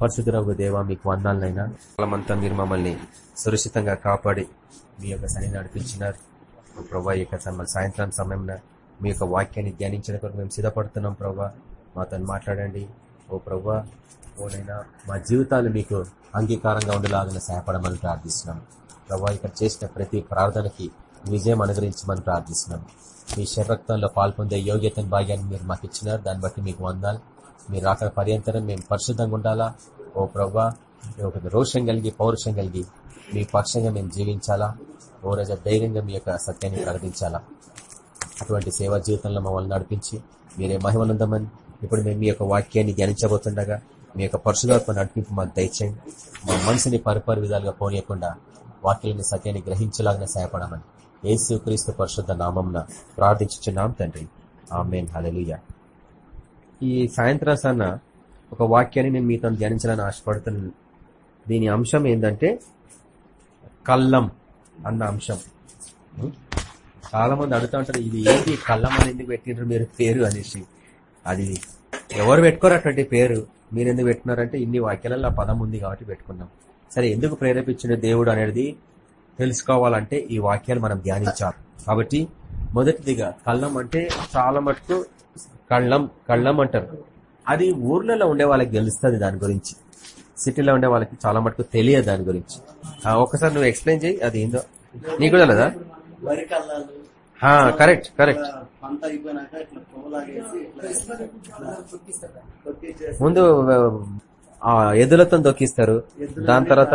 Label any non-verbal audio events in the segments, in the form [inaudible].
పరిశుద్ధరావు దేవ మీకు వందాలనైనా కాలమంతా మీరు మమ్మల్ని సురక్షితంగా కాపాడి మీ యొక్క సన్ని నడిపించినారు. ప్రభా యొక్క సాయంత్రం సమయంలో మీ యొక్క వాక్యాన్ని ధ్యానించిన కొరకు మేము సిద్ధపడుతున్నాం ప్రభా. మాతో మాట్లాడండి. ఓ ప్రభా ఓనైనా మా జీవితాలు మీకు అంగీకారంగా ఉండేలాగా సహాయపడమని ప్రార్థిస్తున్నాం. ప్రభా ఇక్కడ చేసిన ప్రతి ప్రార్థనకి విజయం అనుగ్రహించమని ప్రార్థిస్తున్నాం. మీ శరక్తంలో పాల్పొందే యోగ్యతను భాగ్యాన్ని మీరు మాకు ఇచ్చినారు దాన్ని బట్టి మీకు వందాలు. మీరు అక్కడ పర్యంతరం మేము పరిశుద్ధంగా ఉండాలా? ఓ ప్రభా ఒక రోషం కలిగి పౌరుషం కలిగి మీ పక్షంగా మేము జీవించాలా? ఓ రోజు ధైర్యంగా మీ యొక్క సత్యాన్ని ప్రకటించాలా? అటువంటి సేవా జీవితంలో మమ్మల్ని నడిపించి మీరే మహిమనందమని ఇప్పుడు మేము మీ యొక్క వాక్యాన్ని ధ్యానించబోతుండగా మీ యొక్క పరిశుధాత్మ నడిపింపు మాకు దయచేయండి. మా మనసుని పరిపరి విధాలుగా పోనీయకుండా వాక్యాలని సత్యాన్ని గ్రహించలాగా సహాయపడమని. యేసు క్రీస్తు పరిశుద్ధ నామంన ప్రార్థించుచున్నాం తండ్రి. ఆమెన్. హల్లెలూయా. ఈ సాయంత్రం సన్న ఒక వాక్యాన్ని నేను మీతో ధ్యానించాలని ఆశపడుతున్నాను. దీని అంశం ఏంటంటే కల్లం అన్న అంశం. చాలా మంది అడుగుతా ఉంటారు ఇది ఏంటి కళ్ళం అని ఎందుకు పెట్టినారు మీరు? పేరు అనేసి. అది ఎవరు పెట్టుకోరు అటువంటి పేరు. మీరు ఎందుకు పెట్టినారంటే ఇన్ని వాక్యాలలో ఆ పదం ఉంది కాబట్టి పెట్టుకున్నాం. సరే ఎందుకు ప్రేరేపించిన దేవుడు అనేది తెలుసుకోవాలంటే ఈ వాక్యాలు మనం ధ్యానించాలి. కాబట్టి మొదటిదిగా కళ్ళం అంటే చాలా మటుకు కళ్ళం కళ్ళం అంటారు. అది ఊర్లలో ఉండే వాళ్ళకి తెలుస్తుంది దాని గురించి. సిటీలో ఉండే వాళ్ళకి చాలా మటుకు తెలియదు దాని గురించి. ఆ, ఒక్కసారి నువ్వు ఎక్స్ప్లెయిన్ చేయి అది ఏందో. నీకు కూడా లేదా కరెక్ట్ కరెక్ట్ ముందు ఆ, ఎద్దులతో దొక్కిస్తారు దాని తర్వాత?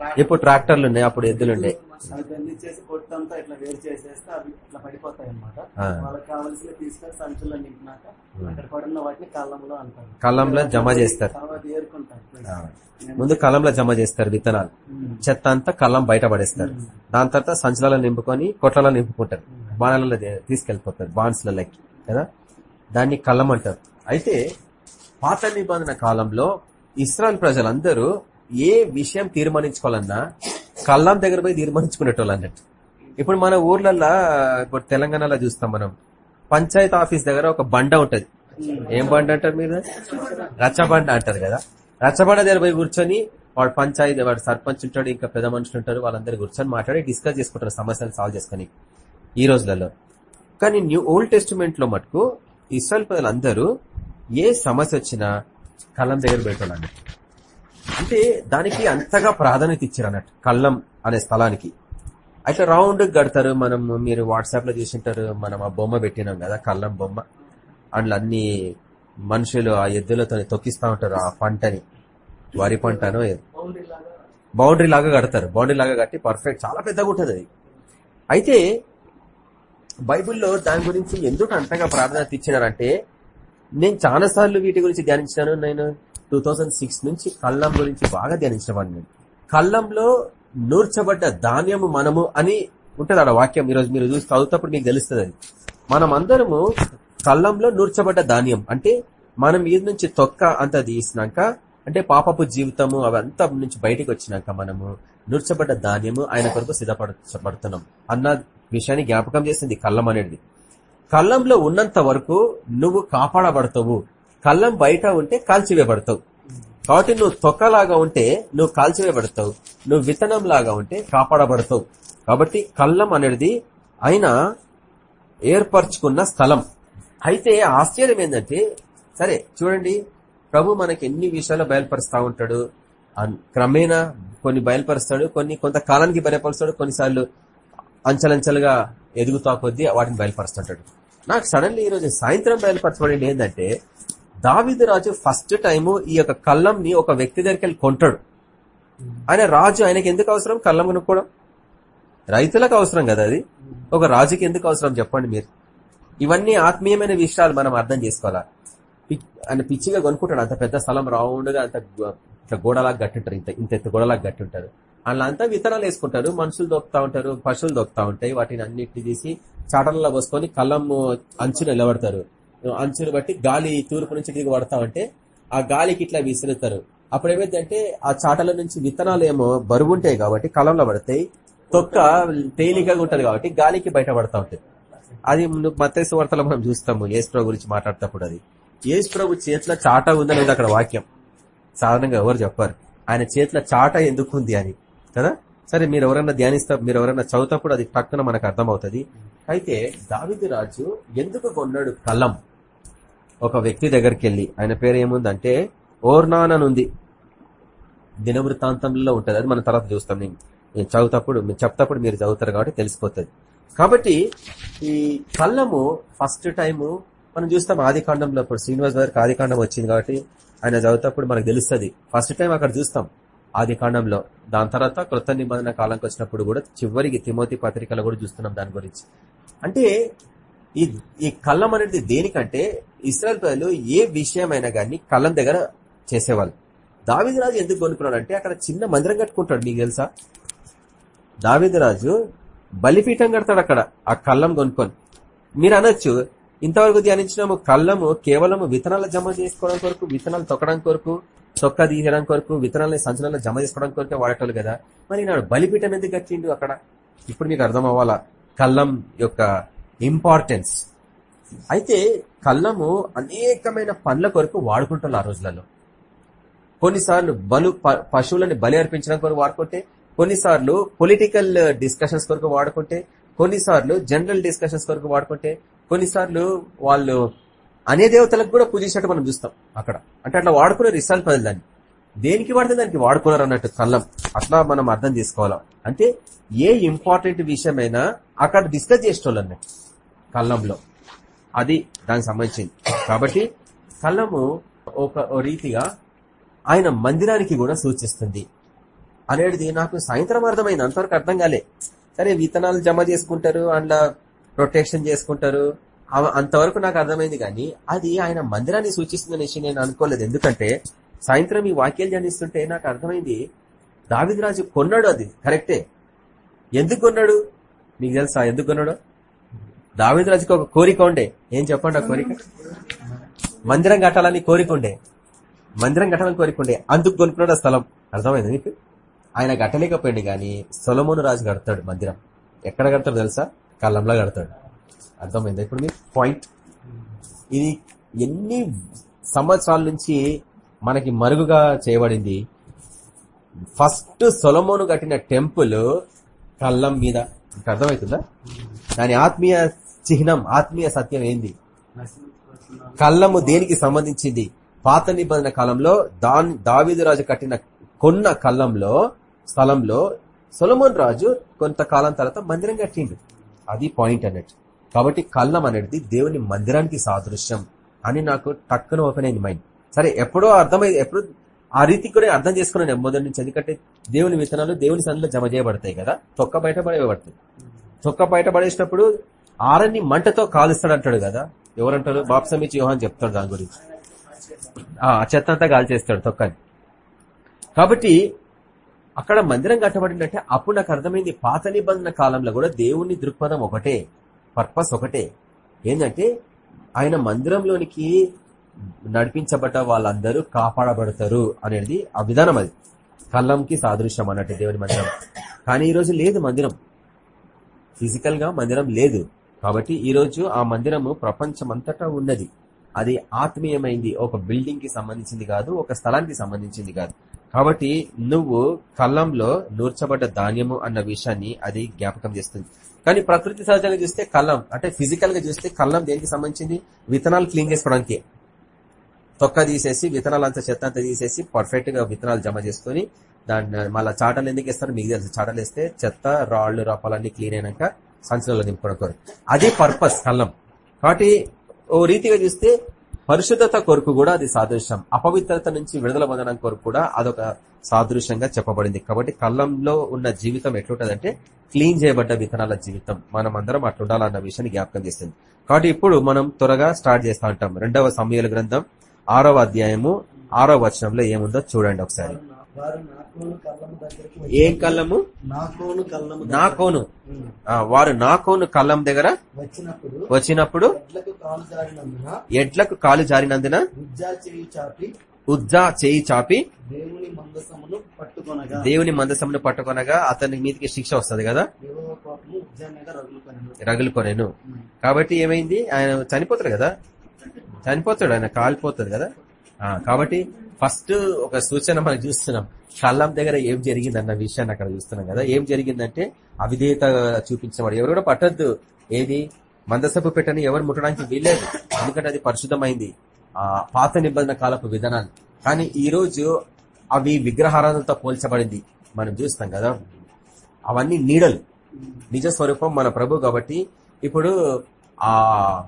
ఇప్పుడు ట్రాక్టర్ ఇప్పుడు ట్రాక్టర్లు ఉన్నాయి అప్పుడు పడిన వాటిని కళ్ళంలో జమ చేస్తారు. ముందు కళ్ళంలో జమ చేస్తారు విత్తనాలు. చెత్త అంతా కళ్ళం బయట పడేస్తారు. దాని తర్వాత సంచులలో నింపుకొని కొట్లలో నింపుకుంటారు. బాణాలలో తీసుకెళ్ళిపోతారు బాన్స్లకి కదా? దాన్ని కళ్ళం అంటారు. అయితే పాత నిబంధన కాలంలో ఇస్రాయల్ ప్రజలందరూ ఏ విషయం తీర్మానించుకోవాలన్నా కళ్ళం దగ్గర పోయి తీర్మానించుకునేటోళ్ళు అన్నట్టు. ఇప్పుడు మన ఊర్లల్లో ఇప్పుడు తెలంగాణలో చూస్తాం మనం. పంచాయత్ ఆఫీస్ దగ్గర ఒక బండ ఉంటది. ఏం బండ అంటారు మీరు? రచ్చబండ అంటారు కదా. రచ్చబండ దగ్గర పోయి కూర్చొని వాడు పంచాయతీ వాడు సర్పంచ్ ఉంటాడు ఇంకా పెద్ద మనుషులు ఉంటారు వాళ్ళందరూ కూర్చొని మాట్లాడి డిస్కస్ చేసుకుంటారు సమస్యలు సాల్వ్ చేసుకొని ఈ రోజులలో. కానీ న్యూ ఓల్డ్ టెస్టిమెంట్లో మటుకు ఇస్రాయల్ ప్రజలందరూ ఏ సమస్య వచ్చినా కళ్ళం దగ్గర పెట్టాలి అంటే దానికి అంతగా ప్రాధాన్యత ఇచ్చారు అన్నట్టు కళ్ళం అనే స్థలానికి. అయితే రౌండ్ కడతారు మనం మీరు వాట్సాప్లో చూసింటారు మనం ఆ బొమ్మ పెట్టినాం కదా కళ్ళం బొమ్మ. అందులో అన్ని మనుషులు ఆ ఎద్దులతో తొక్కిస్తా ఉంటారు ఆ పంటని. వరి పంటను బౌండరీ లాగా కడతారు. బౌండరీ లాగా కట్టి పర్ఫెక్ట్ చాలా పెద్దగా ఉంటుంది అది. అయితే బైబిల్లో దాని గురించి ఎందుకు అంతగా ప్రాధాన్యత ఇచ్చినారంటే నేను చాలా సార్లు వీటి గురించి ధ్యానించినాను నేను టూ నుంచి కళ్ళం గురించి బాగా ధ్యానించిన వాడిని కళ్ళంలో నూర్చబడ్డ ధాన్యము మనము అని ఉంటుంది ఆడ వాక్యం. ఈరోజు మీరు చూసి చదువుతప్పుడు మీకు తెలుస్తుంది అది. మనం అందరము కళ్ళంలో నూర్చబడ్డ ధాన్యం. అంటే మనం ఇది నుంచి తొక్క అంత తీసినాక అంటే పాపపు జీవితము అవంతా నుంచి బయటికి వచ్చినాక మనము నూర్చబడ్డ ధాన్యము ఆయన కొరకు సిద్ధపడుతున్నాం అన్న విషయాన్ని జ్ఞాపకం చేసింది కళ్ళం అనేది. కళ్ళంలో ఉన్నంత వరకు నువ్వు కాపాడబడతావు. కళ్ళం బయట ఉంటే కాల్చివేయబడతావు. కాబట్టి నువ్వు తొక్కలాగా ఉంటే నువ్వు కాల్చివేయబడతావు. నువ్వు విత్తనం లాగా ఉంటే కాపాడబడతావు. కాబట్టి కళ్ళం అనేది ఆయన ఏర్పరచుకున్న స్థలం. అయితే ఆశ్చర్యం ఏంటంటే సరే చూడండి. ప్రభు మనకి ఎన్ని విషయాలు బయలుపరుస్తా ఉంటాడు. క్రమేణా కొన్ని బయలుపరుస్తాడు కొన్ని కొంతకాలానికి బయలుపరుస్తాడు కొన్నిసార్లు అంచలంచలుగా ఎదుగుతా కొద్దీ వాటిని బయలుపరుస్తుంటాడు. నాకు సడన్లీ ఈ రోజు సాయంత్రం బయలుపరచబడింది ఏంటంటే దావిదు రాజు ఫస్ట్ టైము ఈ యొక్క కళ్ళంని ఒక వ్యక్తి దగ్గరికి వెళ్ళి కొంటాడు. ఆయన రాజు ఆయనకి ఎందుకు అవసరం? కళ్ళం కొనుక్కోవడం? రైతులకు అవసరం కదా అది? ఒక రాజుకి ఎందుకు అవసరం చెప్పండి మీరు. ఇవన్నీ ఆత్మీయమైన విషయాలు మనం అర్థం చేసుకోవాలా? ఆయన పిచ్చిగా కొనుక్కుంటాడు. అంత పెద్ద స్థలం రౌండ్గా అంత గో- ఇట్లా గోడలాగా గట్టుంటారు ఇంత ఇంత ఎత్తు గోడలాగా గట్టుంటారు అందులో అంతా విత్తనాలు వేసుకుంటారు. మనుషులు దొక్కుతా ఉంటారు పశువులు దొక్కుతా ఉంటాయి. వాటిని అన్నిటి తీసి చాటల్లో పోసుకొని కళ్ళం అంచున నిలబడతారు. అంచును బట్టి గాలి తూర్పు నుంచి దిగి పడతా ఉంటే ఆ గాలికి ఇట్లా విసురుతారు. అప్పుడు ఏమైందంటే ఆ చాటల నుంచి విత్తనాలు ఏమో బరువు ఉంటాయి కాబట్టి కలంలో పడతాయి. తొక్క తేలికగా ఉంటది కాబట్టి గాలికి బయట పడతా ఉంటుంది. అది మత్స్సు వార్తలో మనం చూస్తాము. యేసు ప్రభు గురించి మాట్లాడేటప్పుడు అది. యేసు ప్రభు చేతిలో చాట ఉందనేది అక్కడ వాక్యం. సాధారణంగా ఎవరు చెప్పారు. ఆయన చేతిలో చాట ఎందుకు ఉంది అని. కదా? సరే మీరు ఎవరన్నా ధ్యానిస్తా మీరు ఎవరైనా చదువుతప్పుడు అది టక్కున మనకు అర్థమవుతుంది. అయితే దావిది రాజు ఎందుకు కొన్నాడు కలం? ఒక వ్యక్తి దగ్గరికి వెళ్ళి ఆయన పేరు ఏముందంటే ఓర్నాన్ అని ఉంది దినవృత్తాంతంలో ఉంటుంది. అది మనం తర్వాత చూస్తాం. నేను నేను చదువుతప్పుడు మీరు చెప్తప్పుడు మీరు చదువుతారు కాబట్టి తెలిసిపోతుంది. కాబట్టి ఈ కళ్ళము ఫస్ట్ టైము మనం చూస్తాం ఆది కాండంలో ఇప్పుడు శ్రీనివాస్ గారికి ఆది కాండం వచ్చింది కాబట్టి ఆయన చదువుతప్పుడు మనకు తెలుస్తుంది. ఫస్ట్ టైం అక్కడ చూస్తాం ఆది కాండంలో దాని తర్వాత కృత నిబంధన కాలంకి వచ్చినప్పుడు కూడా చివరికి తిమోతి పత్రికలో కూడా చూస్తున్నాం దాని గురించి. అంటే ఈ ఈ కళ్ళం అనేది దేనికంటే ఇస్రాయల్ ప్రజలు ఏ విషయమైనా కానీ కళ్ళం దగ్గర చేసేవాళ్ళు. దావిదరాజు ఎందుకు కొనుక్కున్నాడు అంటే అక్కడ చిన్న మందిరం కట్టుకుంటాడు నీకు తెలుసా? దావిదరాజు బలిపీఠం కడతాడు అక్కడ ఆ కళ్ళం కొనుక్కొని. మీరు అనొచ్చు ఇంతవరకు ధ్యానించినాము కళ్ళము కేవలం విత్తనాలు జమ చేసుకోవడం కొరకు విత్తనాలు తొక్కడం కొరకు చొక్క తీయడం కొరకు విత్తనాలని సంచలనాలు జమ చేసుకోవడం కొరకే వాడేటోళ్ళు కదా. మరి నాడు బలిపీఠం ఎందుకు కట్టిండు అక్కడ? ఇప్పుడు మీకు అర్థం అవ్వాలా? కళ్ళం యొక్క ఇంపార్టెన్స్ అయితే కళ్ళము అనేకమైన పనుల కొరకు వాడుకుంటారు ఆ రోజులలో. కొన్నిసార్లు బలు ప- పశువులని బలి అర్పించడం కొరకు వాడుకుంటే కొన్నిసార్లు పొలిటికల్ డిస్కషన్స్ కొరకు వాడుకుంటే కొన్నిసార్లు జనరల్ డిస్కషన్స్ కొరకు వాడుకుంటే కొన్నిసార్లు వాళ్ళు అనే దేవతలకు కూడా పూజించినట్టు మనం చూస్తాం అక్కడ. అంటే అట్లా వాడుకునే రిసల్ట్ పదలు దాన్ని. దేనికి వాడితే దానికి వాడుకున్నారు అన్నట్టు కళ్ళం. అట్లా మనం అర్థం చేసుకోవాలా? అంటే ఏ ఇంపార్టెంట్ విషయమైనా అక్కడ డిస్కస్ చేసేటోళ్ళు అన్నట్టు కళ్ళంలో. అది దానికి సంబంధించింది. కాబట్టి కళ్ళము ఒక రీతిగా ఆయన మందిరానికి కూడా సూచిస్తుంది. అనేది నాకు సాయంత్రం అర్థమైంది. అంతవరకు అర్థం కాలే. సరే విత్తనాలు జమ చేసుకుంటారు అందులో ప్రొటెక్షన్ చేసుకుంటారు. అంతవరకు నాకు అర్థమైంది కానీ అది ఆయన మందిరాన్ని సూచిస్తుంది అనేసి నేను అనుకోలేదు. ఎందుకంటే సాయంత్రం ఈ వాక్యాలు ధ్యానిస్తుంటే నాకు అర్థమైంది దావిద్రాజు కొన్నాడు అది కరెక్టే. ఎందుకు కొన్నాడు? మీకు తెలుసా ఎందుకు కొన్నాడు? దావిద్రాజుకి ఒక కోరిక ఉండే. ఏం చెప్పండి ఆ కోరిక? మందిరం కట్టాలని కోరిక ఉండే. మందిరం కట్టాలని కోరిక ఉండే. అందుకు కొనుక్కున్నాడు ఆ స్థలం. అర్థమైంది మీకు ఆయన కట్టలేకపోయింది కానీ సొలమోను రాజు కడతాడు మందిరం. ఎక్కడ కడతాడు తెలుసా? కళ్ళంలో కడతాడు. అర్థమైంది ఇప్పుడు మీకు పాయింట్ ఇది ఎన్ని సంవత్సరాల నుంచి మనకి మరుగుగా చేయబడింది. ఫస్ట్ సొలమోను కట్టిన టెంపుల్ కళ్ళం మీద. అర్థమవుతుందా? దాని ఆత్మీయ చిహ్నం ఆత్మీయ సత్యం ఏంది? కళ్ళము దేనికి సంబంధించింది? పాత నిబంధన కాలంలో దాని దావిదు రాజు కట్టిన కొన్న కళ్ళంలో స్థలంలో సొలమోన్ రాజు కొంతకాలం తర్వాత మందిరం కట్టిండు. అది పాయింట్ అన్నట్టు. కాబట్టి కళ్ళం అనేది దేవుని మందిరానికి సాదృశ్యం అని నాకు టక్కున ఓపెన్ అయింది మైండ్. సరే ఎప్పుడో అర్థమై ఎప్పుడు ఆ రీతి కూడా అర్థం చేసుకున్నాను మొదటి నుంచి ఎందుకంటే దేవుని విత్తనాలు దేవుని సన్నిలో జమ చేయబడతాయి కదా. తొక్క బయట పడేయబడతాయి తొక్క బయట పడేసినప్పుడు ఆరని మంటతో కాలుస్తాడు అంటాడు కదా. ఎవరంటారు? బాప్సమిచ్చి యోహాన్ చెప్తాడు దాని గురించి. ఆ చెత్త అంతా కాల్చేస్తాడు తొక్కని కాబట్టి అక్కడ మందిరం కట్టబడిందంటే అప్పుడు నాకు అర్థమైంది పాత నిబంధన కాలంలో కూడా దేవుని దృక్పథం ఒకటే పర్పస్ ఒకటే. ఏంటంటే ఆయన మందిరంలోనికి నడిపించబడ్డ వాళ్ళందరూ కాపాడబడతారు అనేది ఆ విధానం అది. కళ్ళంకి సాదృశ్యం అన్నట్టు దేవుని మందిరం. కానీ ఈరోజు లేదు మందిరం. ఫిజికల్గా మందిరం లేదు. కాబట్టి ఈరోజు ఆ మందిరము ప్రపంచమంతటా ఉన్నది. అది ఆత్మీయమైంది. ఒక బిల్డింగ్కి సంబంధించింది కాదు ఒక స్థలానికి సంబంధించింది కాదు. కాబట్టి నువ్వు కళ్ళంలో నూర్చబడ్డ ధాన్యము అన్న విషయాన్ని అది జ్ఞాపకం చేస్తుంది. కానీ ప్రకృతి సహజంగా చూస్తే కళ్ళం అంటే ఫిజికల్గా చూస్తే కళ్ళం దేనికి సంబంధించింది? విత్తనాలు క్లీన్ చేసుకోవడానికి. తొక్క తీసేసి విత్తనాలు అంతా చెత్త అంతా తీసేసి పర్ఫెక్ట్గా విత్తనాలు జమ చేసుకుని దాన్ని మళ్ళీ చాటలు ఎందుకు వేస్తారు? మీకు తెలుసు. చాటలు వేస్తే చెత్త రాళ్ళు రపాలన్నీ క్లీన్ అయినాక సంచలలో నింపుకోవడం కొరకు. అదే పర్పస్ కళ్ళం కాబట్టి ఓ రీతిగా చూస్తే పరిశుద్ధత కొరకు కూడా అది సాదృశ్యం. అపవిత్రత నుంచి విడుదల పొందడం కొరకు కూడా అదొక సాదృశ్యంగా చెప్పబడింది. కాబట్టి కళ్ళంలో ఉన్న జీవితం ఎట్లుంటదంటే క్లీన్ చేయబడ్డ విత్తనాల జీవితం. మనం అందరం అట్లుండాలన్న విషయాన్ని జ్ఞాపకం చేస్తుంది. కాబట్టి ఇప్పుడు మనం త్వరగా స్టార్ట్ చేస్తా ఉంటాం. రెండవ సమయాల గ్రంథం. ఆరవ అధ్యాయము ఆరవ వచనంలో ఏముందో చూడండి ఒకసారి. ఏం కళ్ళము? నా కోను. వారు నా కోను కళ్ళం దగ్గర వచ్చినప్పుడు వచ్చినప్పుడు ఎడ్లకు కాలు జారినందున ఉజ్జా చేయి చాపి దేవుని మందసమును పట్టుకొనగా. దేవుని మందసమును పట్టుకొనగా అతని మీదకి శిక్ష వస్తది కదా? రగులుకొనెను. కాబట్టి ఏమైంది? ఆయన చనిపోతాడు కదా? చనిపోతాడు ఆయన కాలిపోతాడు కదా? ఆ, కాబట్టి ఫస్ట్ ఒక సూచన మనం చూస్తున్నాం. కళ్ళం దగ్గర ఏం జరిగింది అన్న విషయాన్ని అక్కడ చూస్తున్నాం కదా. ఏం జరిగిందంటే అవిధేయత చూపించిన వాడు ఎవరు కూడా పట్టద్దు. ఏది? మందసపు పెట్టని ఎవరు ముట్టడానికి వీల్లేదు. ఎందుకంటే అది పరిశుద్ధమైంది. ఆ పాత నిబంధన కాలపు విధానాలు. కానీ ఈ రోజు అవి విగ్రహారాధనతో పోల్చబడింది. మనం చూస్తాం కదా. అవన్నీ నీడలు. నిజ స్వరూపం మన ప్రభు కాబట్టి ఇప్పుడు ఆ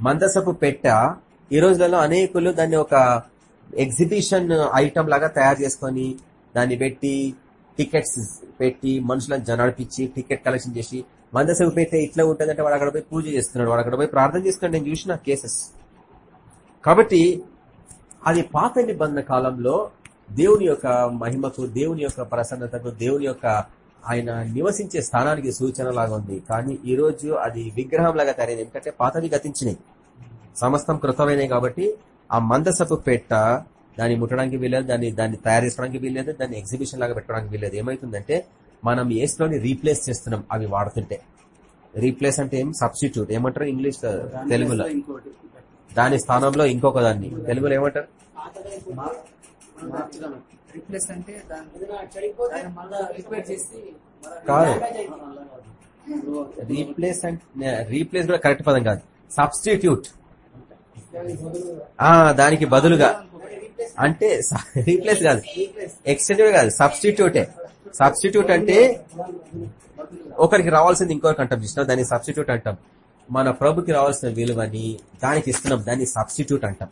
మందసపు పెట్ట ఈ రోజులలో అనేకులు దాన్ని ఒక ఎగ్జిబిషన్ ఐటమ్ లాగా తయారు చేసుకొని దాన్ని పెట్టి టికెట్స్ పెట్టి మనుషులను జనాడిపించి టికెట్ కలెక్షన్ చేసి మందసపు పెట్టే ఇట్లా ఉంటుందంటే వాడు అక్కడ పోయి పూజ చేస్తున్నాడు వాడు అక్కడ పోయి ప్రార్థన చేస్తున్నాడు. నేను చూసిన కేసెస్. కాబట్టి అది పాత నిబంధన కాలంలో దేవుని యొక్క మహిమకు దేవుని యొక్క ప్రసన్నతకు దేవుని యొక్క ఆయన నివసించే స్థానానికి సూచన లాగా ఉంది. కానీ ఈ రోజు అది విగ్రహం లాగా తయారైంది. ఎందుకంటే పాతవి గతించినాయి. సమస్తం కృతమైనవి కాబట్టి ఆ మందసపు పెట్ట దాన్ని ముట్టడానికి వీల్లేదు దాన్ని దాన్ని తయారు చేసుకోవడానికి వీల్లేదు దాన్ని ఎగ్జిబిషన్ లాగా పెట్టుకోవడానికి వీల్లేదు. ఏమైతుందంటే మనం ఏస్లోని రీప్లేస్ చేస్తున్నాం అవి వాడుతుంటే. రీప్లేస్ అంటే ఏం? సబ్స్టిట్యూట్ ఏమంటారు ఇంగ్లీష్ తెలుగులో. దాని స్థానంలో ఇంకొక దాన్ని. తెలుగులో ఏమంటారు? కాదు. రీప్లేస్ అంటే రీప్లేస్ కూడా కరెక్ట్ పదం కాదు. సబ్స్టిట్యూట్ ఆ దానికి బదులుగా. అంటే రీప్లేస్ కాదు. ఎక్స్టెండెడ్ కాదు సబ్స్టిట్యూటే సబ్స్టిట్యూట్ అంటే ఒకరికి రావాల్సింది ఇంకొకరికి అంటాం చూసినా దాన్ని సబ్స్టిట్యూట్ అంటాం. మన ప్రభుకి రావాల్సిన విలువని దానికి ఇస్తున్నాం దాన్ని సబ్స్టిట్యూట్ అంటాం.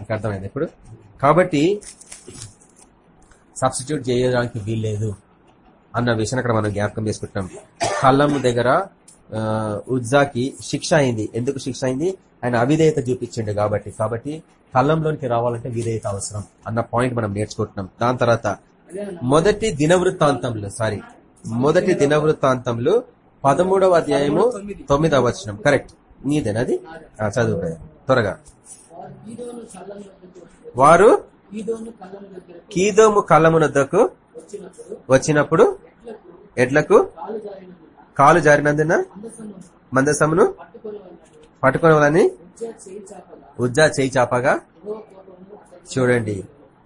నాకు అర్థమైంది ఇప్పుడు? కాబట్టి సబ్స్టిట్యూట్ చేయడానికి వీల్లేదు అన్న విషయం అక్కడ మనం జ్ఞాపకం చేసుకుంటున్నాం. కళ్ళము దగ్గర ఉజ్జాకి శిక్ష అయింది. ఎందుకు శిక్ష అయింది? ఆయన అవిధేయత చూపించిండు కాబట్టి. కాబట్టి కళ్ళంలోనికి రావాలంటే విధేయత అవసరం అన్న పాయింట్ మనం నేర్చుకుంటున్నాం. దాని తర్వాత మొదటి దినవృత్తాంతంలో సారీ మొదటి దినవృత్తాంతంలో పదమూడవ అధ్యాయము తొమ్మిదవ వచనం. కరెక్ట్ నీదేనది చదువు త్వరగా. వారు కీదోము కళ్ళమునద్దకు వచ్చినప్పుడు ఎడ్లకు కాలు జారినందున మందసమును పట్టుకోవాలని ఉజ్జా చేయి చాపగా చూడండి.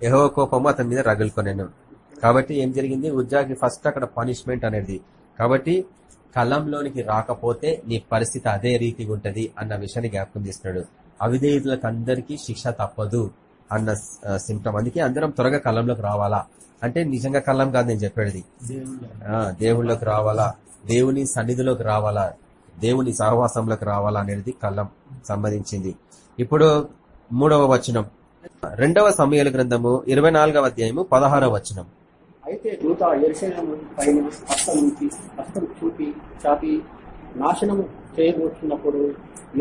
యహో కోపము అతని మీద రగులుకొనెను. కాబట్టి ఏం జరిగింది? ఉజ్జాకి ఫస్ట్ అక్కడ పనిష్మెంట్ అనేది. కాబట్టి కలంలోనికి రాకపోతే నీ పరిస్థితి అదే రీతిగా ఉంటది అన్న విషయాన్ని జ్ఞాపకం చేస్తున్నాడు. అవిధేయులకు అందరికీ శిక్ష తప్పదు అన్న సింప్టమ్ అందుకే అందరం త్వరగా కలంలోకి రావాలా? అంటే నిజంగా కళ్ళం కాదు నేను చెప్పేది. దేవుళ్ళకి రావాలా? దేవుని సన్నిధిలోకి రావాలా? దేవుని సహవాసంలోకి రావాలా అనేది కళ్ళం సంబంధించింది. ఇప్పుడు మూడవ వచనం. రెండవ సమయాల గ్రంథము ఇరవై నాలుగవ అధ్యాయము పదహారవ వచనం. అయితే దూత పైన హస్తం నుంచి హస్తం చూపి చాపి నాశనము చేయబోతున్నప్పుడు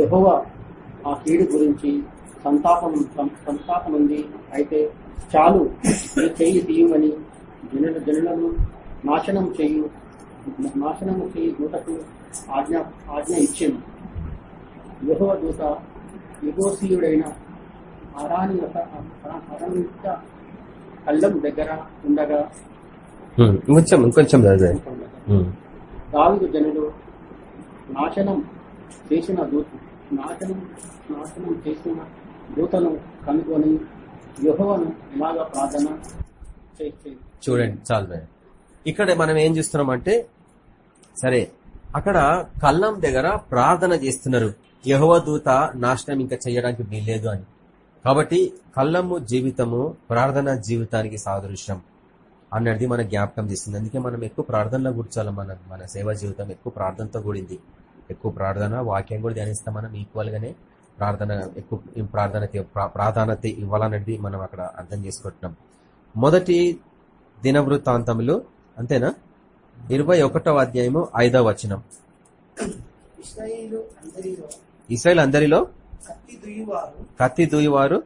యహోవ ఆ కీడు గురించి సంతాపం సంతాపం ఉంది అయితే చాలు నీ చెయ్యి తీయమని జనుల జనులను నాశనం చేయు నాశనము చేయి దూతకు ఆజ్ఞ ఆజ్ఞ ఇచ్చాను యెహోవ దూత యుగోసీయుడైన అరాని యొక్క అరణ్య కళ్ళం దగ్గర ఉండగా చదవండి. ఉమ్, దావిదు జనులు నాశనం చేసిన దూత నాశనం నాశనం చేసిన దూతను కనుగొని యెహోవాను ఇలాగా ప్రార్థన చేసి చూడండి చాలు. ఇక్కడ మనం ఏం చూస్తున్నామంటే సరే అక్కడ కళ్ళం దగ్గర ప్రార్థన చేస్తున్నారు. యహోవ దూత నాశనం ఇంకా చేయడానికి వీల్లేదు అని. కాబట్టి కళ్ళము జీవితము ప్రార్థన జీవితానికి సాదృశ్యం అన్నది మన జ్ఞాపకం చేస్తుంది. అందుకే మనం ఎక్కువ ప్రార్థనలో కూర్చోాలి మన మన సేవా జీవితం ఎక్కువ ప్రార్థనతో కూడింది. ఎక్కువ ప్రార్థన వాక్యం కూడా ధ్యానిస్తాం మనం ఈక్వల్ గానే ప్రార్థన ఎక్కువ ప్రార్థన ప్రాధాన్యత ఇవ్వాలన్నది మనం అక్కడ అర్థం చేసుకుంటున్నాం. మొదటి దినవృత్తాంతములు అంతేనా? ఇరవై ఒకటవ అధ్యాయము ఐదవ వచనం. ఇస్రాయేలు అందరిలో కత్తి దూయివారు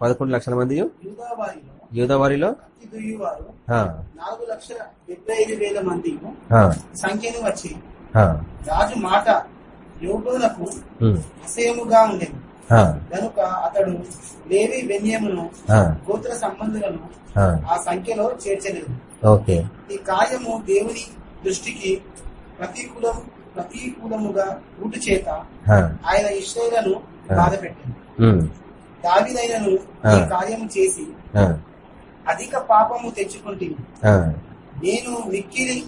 పదకొండు లక్షల మంది యూదవారిలో సంఖ్యను వచ్చి రాజు మాట యోగులకు అసహ్యముగా ఉండేది కనుక అతడు లేవి బెన్యమును ఆ, గోత్ర సంబంధులను ఆ, సంఖ్యలో చేర్చలేదు. ఓకే. ఈ కార్యము దేవుని దృష్టికి ప్రతికూలం ప్రతికూలముగా ఊటు చేత ఆయన ఇశ్రాయేలను బాధపెట్టింది. ఉమ్. దావిదైనను. ఈ కార్యము చేసి అధిక పాపము తెచ్చుకుంటుంది ఆ, నేను మిక్కిలి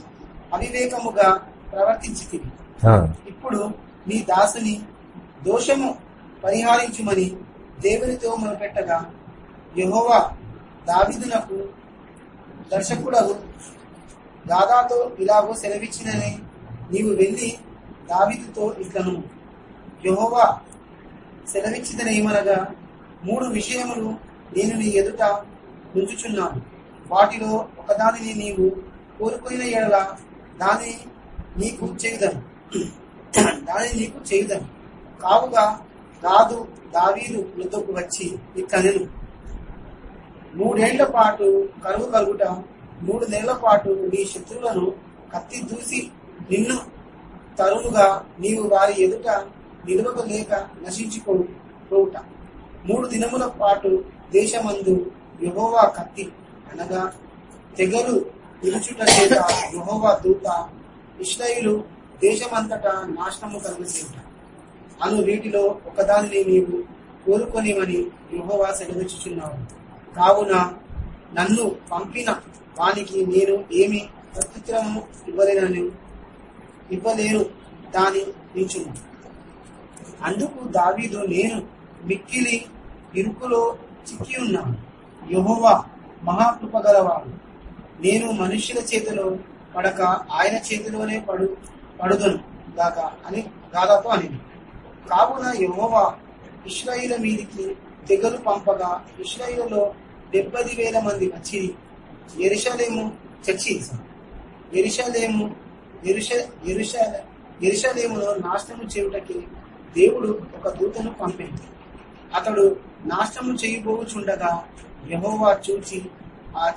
అవివేకముగా ప్రవర్తించి ఇప్పుడు నీ దాసుని దోషము పరిహారించుమని దేవునితో మొదపెట్టగా యహోవా దావిదునకు దర్శకుడవు దాదాతో ఇలాగో సెలవిచ్చినని నీవు వెళ్ళి దావిదుతో ఇట్లను. యహోవా సెలవిచ్చిదనేమనగా మూడు విషయములు నేను నీ ఎదుట ఉంచుచున్నాను. వాటిలో ఒకదానిని నీవు కోరుకున్న ఎడల దాని నీకు చేయుదను. దాని నీకు చేయుదను. కావుగా దాదు దావీదు మృతకు వచ్చి ఇట్లనెను మూడేళ్ళ పాటు కరువు కలుగుట మూడు నెలల పాటు నీ శత్రువులను కత్తి దూసి నిన్ను తరువుగా నీవు వారి ఎదుట నిలువక లేక నశించుకోవుట మూడు దినముల పాటు దేశమందు యెహోవా కత్తి అనగా తెగలు నిలుచుట చేత యెహోవా దూత ఇస్రాయిలు దేశమంతటా నాశనము కలుగుతుంట అను వీటిలో ఒకదాన్ని నీవు కోరుకొనివని యెహోవా సెలవిచ్చుచున్నావు. కావున నన్ను పంపిన వానికి నేను ఏమి ప్రత్యుత్తరము ఇవ్వలేనని ఇవ్వలేను దాని నించును. అందుకు దావీదు నేను మిక్కిలి ఇరుకులో చిక్కి ఉన్నాను. యహోవా మహాకృప గలవాడు నేను మనుష్యుల చేతిలో పడక ఆయన చేతిలోనే పడు పడుదను. దాకా అని దాదాపు అని కావున యహోవా ఇస్రాయిల మీదికి తెగలు పంపగా ఇస్రాయిలలో డెబ్బై వేల మంది వచ్చి ఎరుషలేము చచ్చి ఎరుషలేము ఎరుష ఎరుష ఎరుషలేములో నాశనము చేయుటకి దేవుడు ఒక దూతను పంపింది అతడు నాశనము చేయబోచుండగా యహోవా చూచి ఆ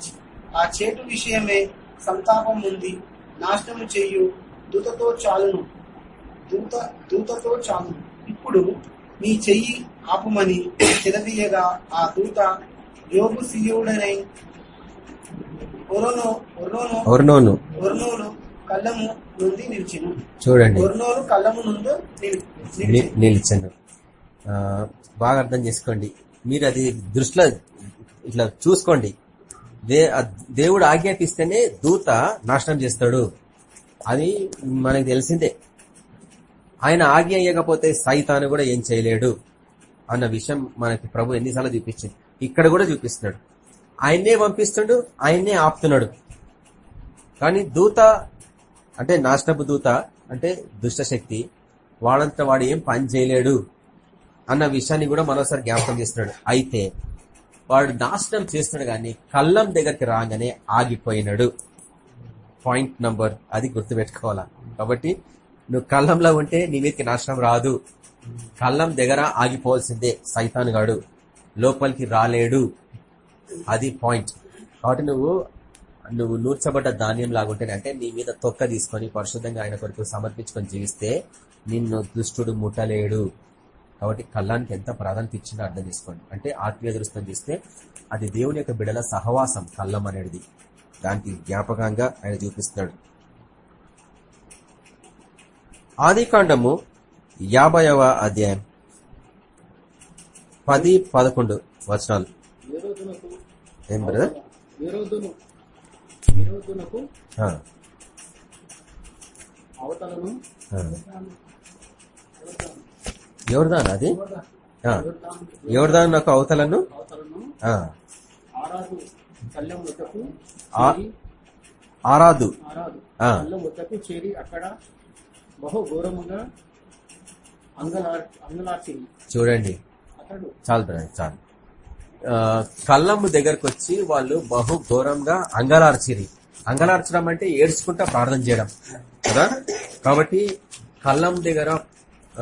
ఆ చేటు విషయమే సంతాపం ఉంది నాశనము చేయు దూతతో చాలును. దూత దూతతో చాలును. ఇప్పుడు నీ చెయ్యి ఆపుమని చెదవీయగా ఆ దూత యోగు సీయుడనై ఒర్నోను కళ్ళము నుండి నిలిచెను. చూడండి. ఒర్నోను కళ్ళము నుండి నిలి- ని- నిలిచెను. బాగా అర్థం చేసుకోండి. మీరు అది దృష్టిలో ఇట్లా చూసుకోండి. దేవుడు ఆజ్ఞాపిస్తేనే దూత నాశనం చేస్తాడు. అది మనకు తెలిసిందే. ఆయన ఆజ్ఞ ఇవ్వకపోతే సైతాను కూడా ఏం చేయలేడు అన్న విషయం మనకి ప్రభు ఎన్నిసార్లు చూపించింది. ఇక్కడ కూడా చూపిస్తున్నాడు. ఆయన్నే పంపిస్తుండు ఆయన్నే ఆపుతున్నాడు. కానీ దూత అంటే నాశనపు దూత అంటే దుష్టశక్తి వాడంతా వాడు ఏం పని చేయలేడు అన్న విషయాన్ని కూడా మరోసారి జ్ఞాపకం చేస్తున్నాడు. అయితే వాడు నాశనం చేస్తున్నాడు కానీ కళ్ళం దగ్గరికి రాగానే ఆగిపోయినాడు. పాయింట్ నంబర్ అది గుర్తుపెట్టుకోవాలా. కాబట్టి నువ్వు కళ్ళంలో ఉంటే నీ మీదకి నాశనం రాదు. కళ్ళం దగ్గర ఆగిపోవాల్సిందే సైతాన్ గాడు. లోపలికి రాలేడు. అది పాయింట్. కాబట్టి నువ్వు నువ్వు నూర్చబడ్డ ధాన్యం లాగుంటేనే అంటే నీ మీద తొక్క తీసుకొని పరిశుద్ధంగా ఆయన కొరకు సమర్పించుకొని జీవిస్తే నిన్ను దుష్టుడు ముట్టలేడు. కాబట్టి కళ్ళానికి ఎంత ప్రాధాన్యత ఇచ్చిందో అర్థం చేసుకోండి. అంటే ఆత్మీయ దృష్టం చూస్తే అది దేవుని యొక్క బిడల సహవాసం కళ్ళం అనేది. దానికి జ్ఞాపకంగా ఆయన చూపిస్తున్నాడు. ఆదికాండము యాభైవ అధ్యాయం. పది పదకొండు వచనాలు. ఏం బ్రదర్ ఎవరిదాన్ అది? ఎవరిదాన్ నాకు అవతలను అవతలను? ఆ, ఆరాదు. చూడండి. చాలు చాలు. కళ్ళమ్ము దగ్గరకు వచ్చి వాళ్ళు బహు ఘోరంగా అంగలార్చిరి. అంగలార్చడం అంటే ఏడ్చుకుంటా ప్రార్థన చేయడం కదా? కాబట్టి కళ్ళం దగ్గర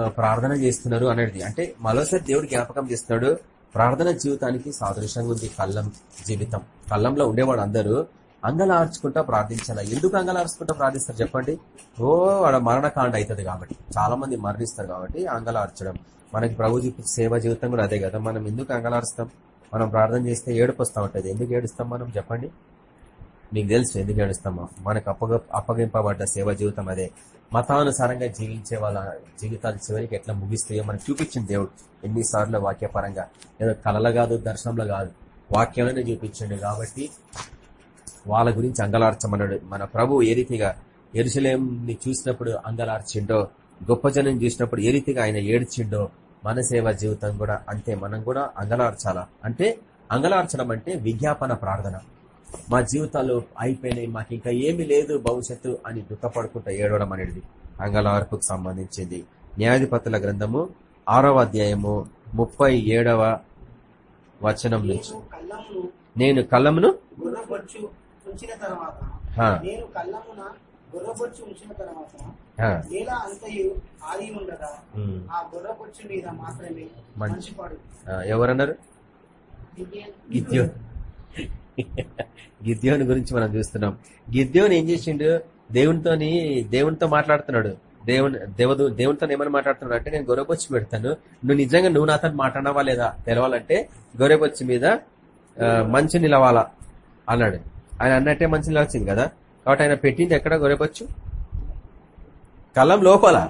ప్రార్థన చేస్తున్నారు అనేది. అంటే మరోసారి దేవుడు జ్ఞాపకం చేస్తున్నాడు ప్రార్థన జీవితానికి సాదృశ్యంగా ఉంది కళ్ళం జీవితం. కళ్ళంలో ఉండేవాడు అందరూ అంగలార్చుకుంటా ప్రార్థించాల? ఎందుకు అంగలార్చుకుంటా ప్రార్థిస్తారు చెప్పండి? ఓ వాడ మరణకాండ అవుతుంది కాబట్టి. చాలా మంది మరణిస్తారు కాబట్టి అంగలార్చడం. మనకి ప్రభు చూపించే సేవ జీవితం కూడా అదే కదా. మనం ఎందుకు అంగలార్స్తాం మనం ప్రార్థన చేస్తే ఏడుపు వస్తూ ఉంటది. ఎందుకు ఏడుస్తాం మనం? చెప్పండి. మీకు తెలుసు ఎందుకు ఏడుస్తాం మనకు అప్పగ అప్పగింపబడ్డ సేవ జీవితం అదే. మతానుసారంగా జీవించే వాళ్ళ జీవితాలు చివరికి ఎట్లా ముగిస్తాయో మనకు చూపించింది దేవుడు. ఎన్నిసార్లు వాక్యపరంగా. ఏదో కళలు కాదు దర్శనంలో కాదు. వాక్యంలోనే చూపించండి కాబట్టి వాళ్ళ గురించి అంగలార్చమన్నాడు. మన ప్రభు ఏ రీతిగా ఎరుసలేంని చూసినప్పుడు అంగలార్చిండో గొప్ప జనం చూసినప్పుడు ఏ రీతిగా ఆయన ఏడ్చిండో మన సేవ జీవితం కూడా అంతే. మనం కూడా అంగలార్చాలా? అంటే అంగలార్చడం అంటే విజ్ఞాపన ప్రార్థన. మా జీవితాలు అయిపోయినాయి మాకు ఇంకా ఏమీ లేదు భవిష్యత్తు అని దుఃఖపడుకుంటూ ఏడవడం అనేది అంగలార్పుకు సంబంధించింది. న్యాయాధిపతుల గ్రంథము ఆరవ అధ్యాయము ముప్పై ఏడవ వచనం నుంచి. నేను కళ్ళమును ఉంచిన తర్వాత నేను కళ్ళమున ఉంచిన తర్వాత ఆ, నేల అంతయు ఆరి ఉండగా ఆ మీద మాత్రమే మంచి. పడు. ఎవరన్నారు? గిద్యోన్. గిద్యోని. గురించి మనం చూస్తున్నాం. గిద్యోని ఏం చేసిండు? దేవునితోని దేవునితో మాట్లాడుతున్నాడు. దేవుని దేవదు దేవునితో ఏమని మాట్లాడుతున్నాడు అంటే నేను గొర్రెపొచ్చి పెడతాను. నువ్వు నిజంగా నువ్వు నాతో మాట్లాడవా లేదా? తెలవాలంటే గొర్రెపొచ్చి మీద మంచు నిలవాలా? అన్నాడు. ఆయన అన్నట్టే మంచిని నిలవచ్చింది కదా. కాబట్టి ఆయన పెట్టింది ఎక్కడ? గొరవచ్చు కళ్ళం లోపల.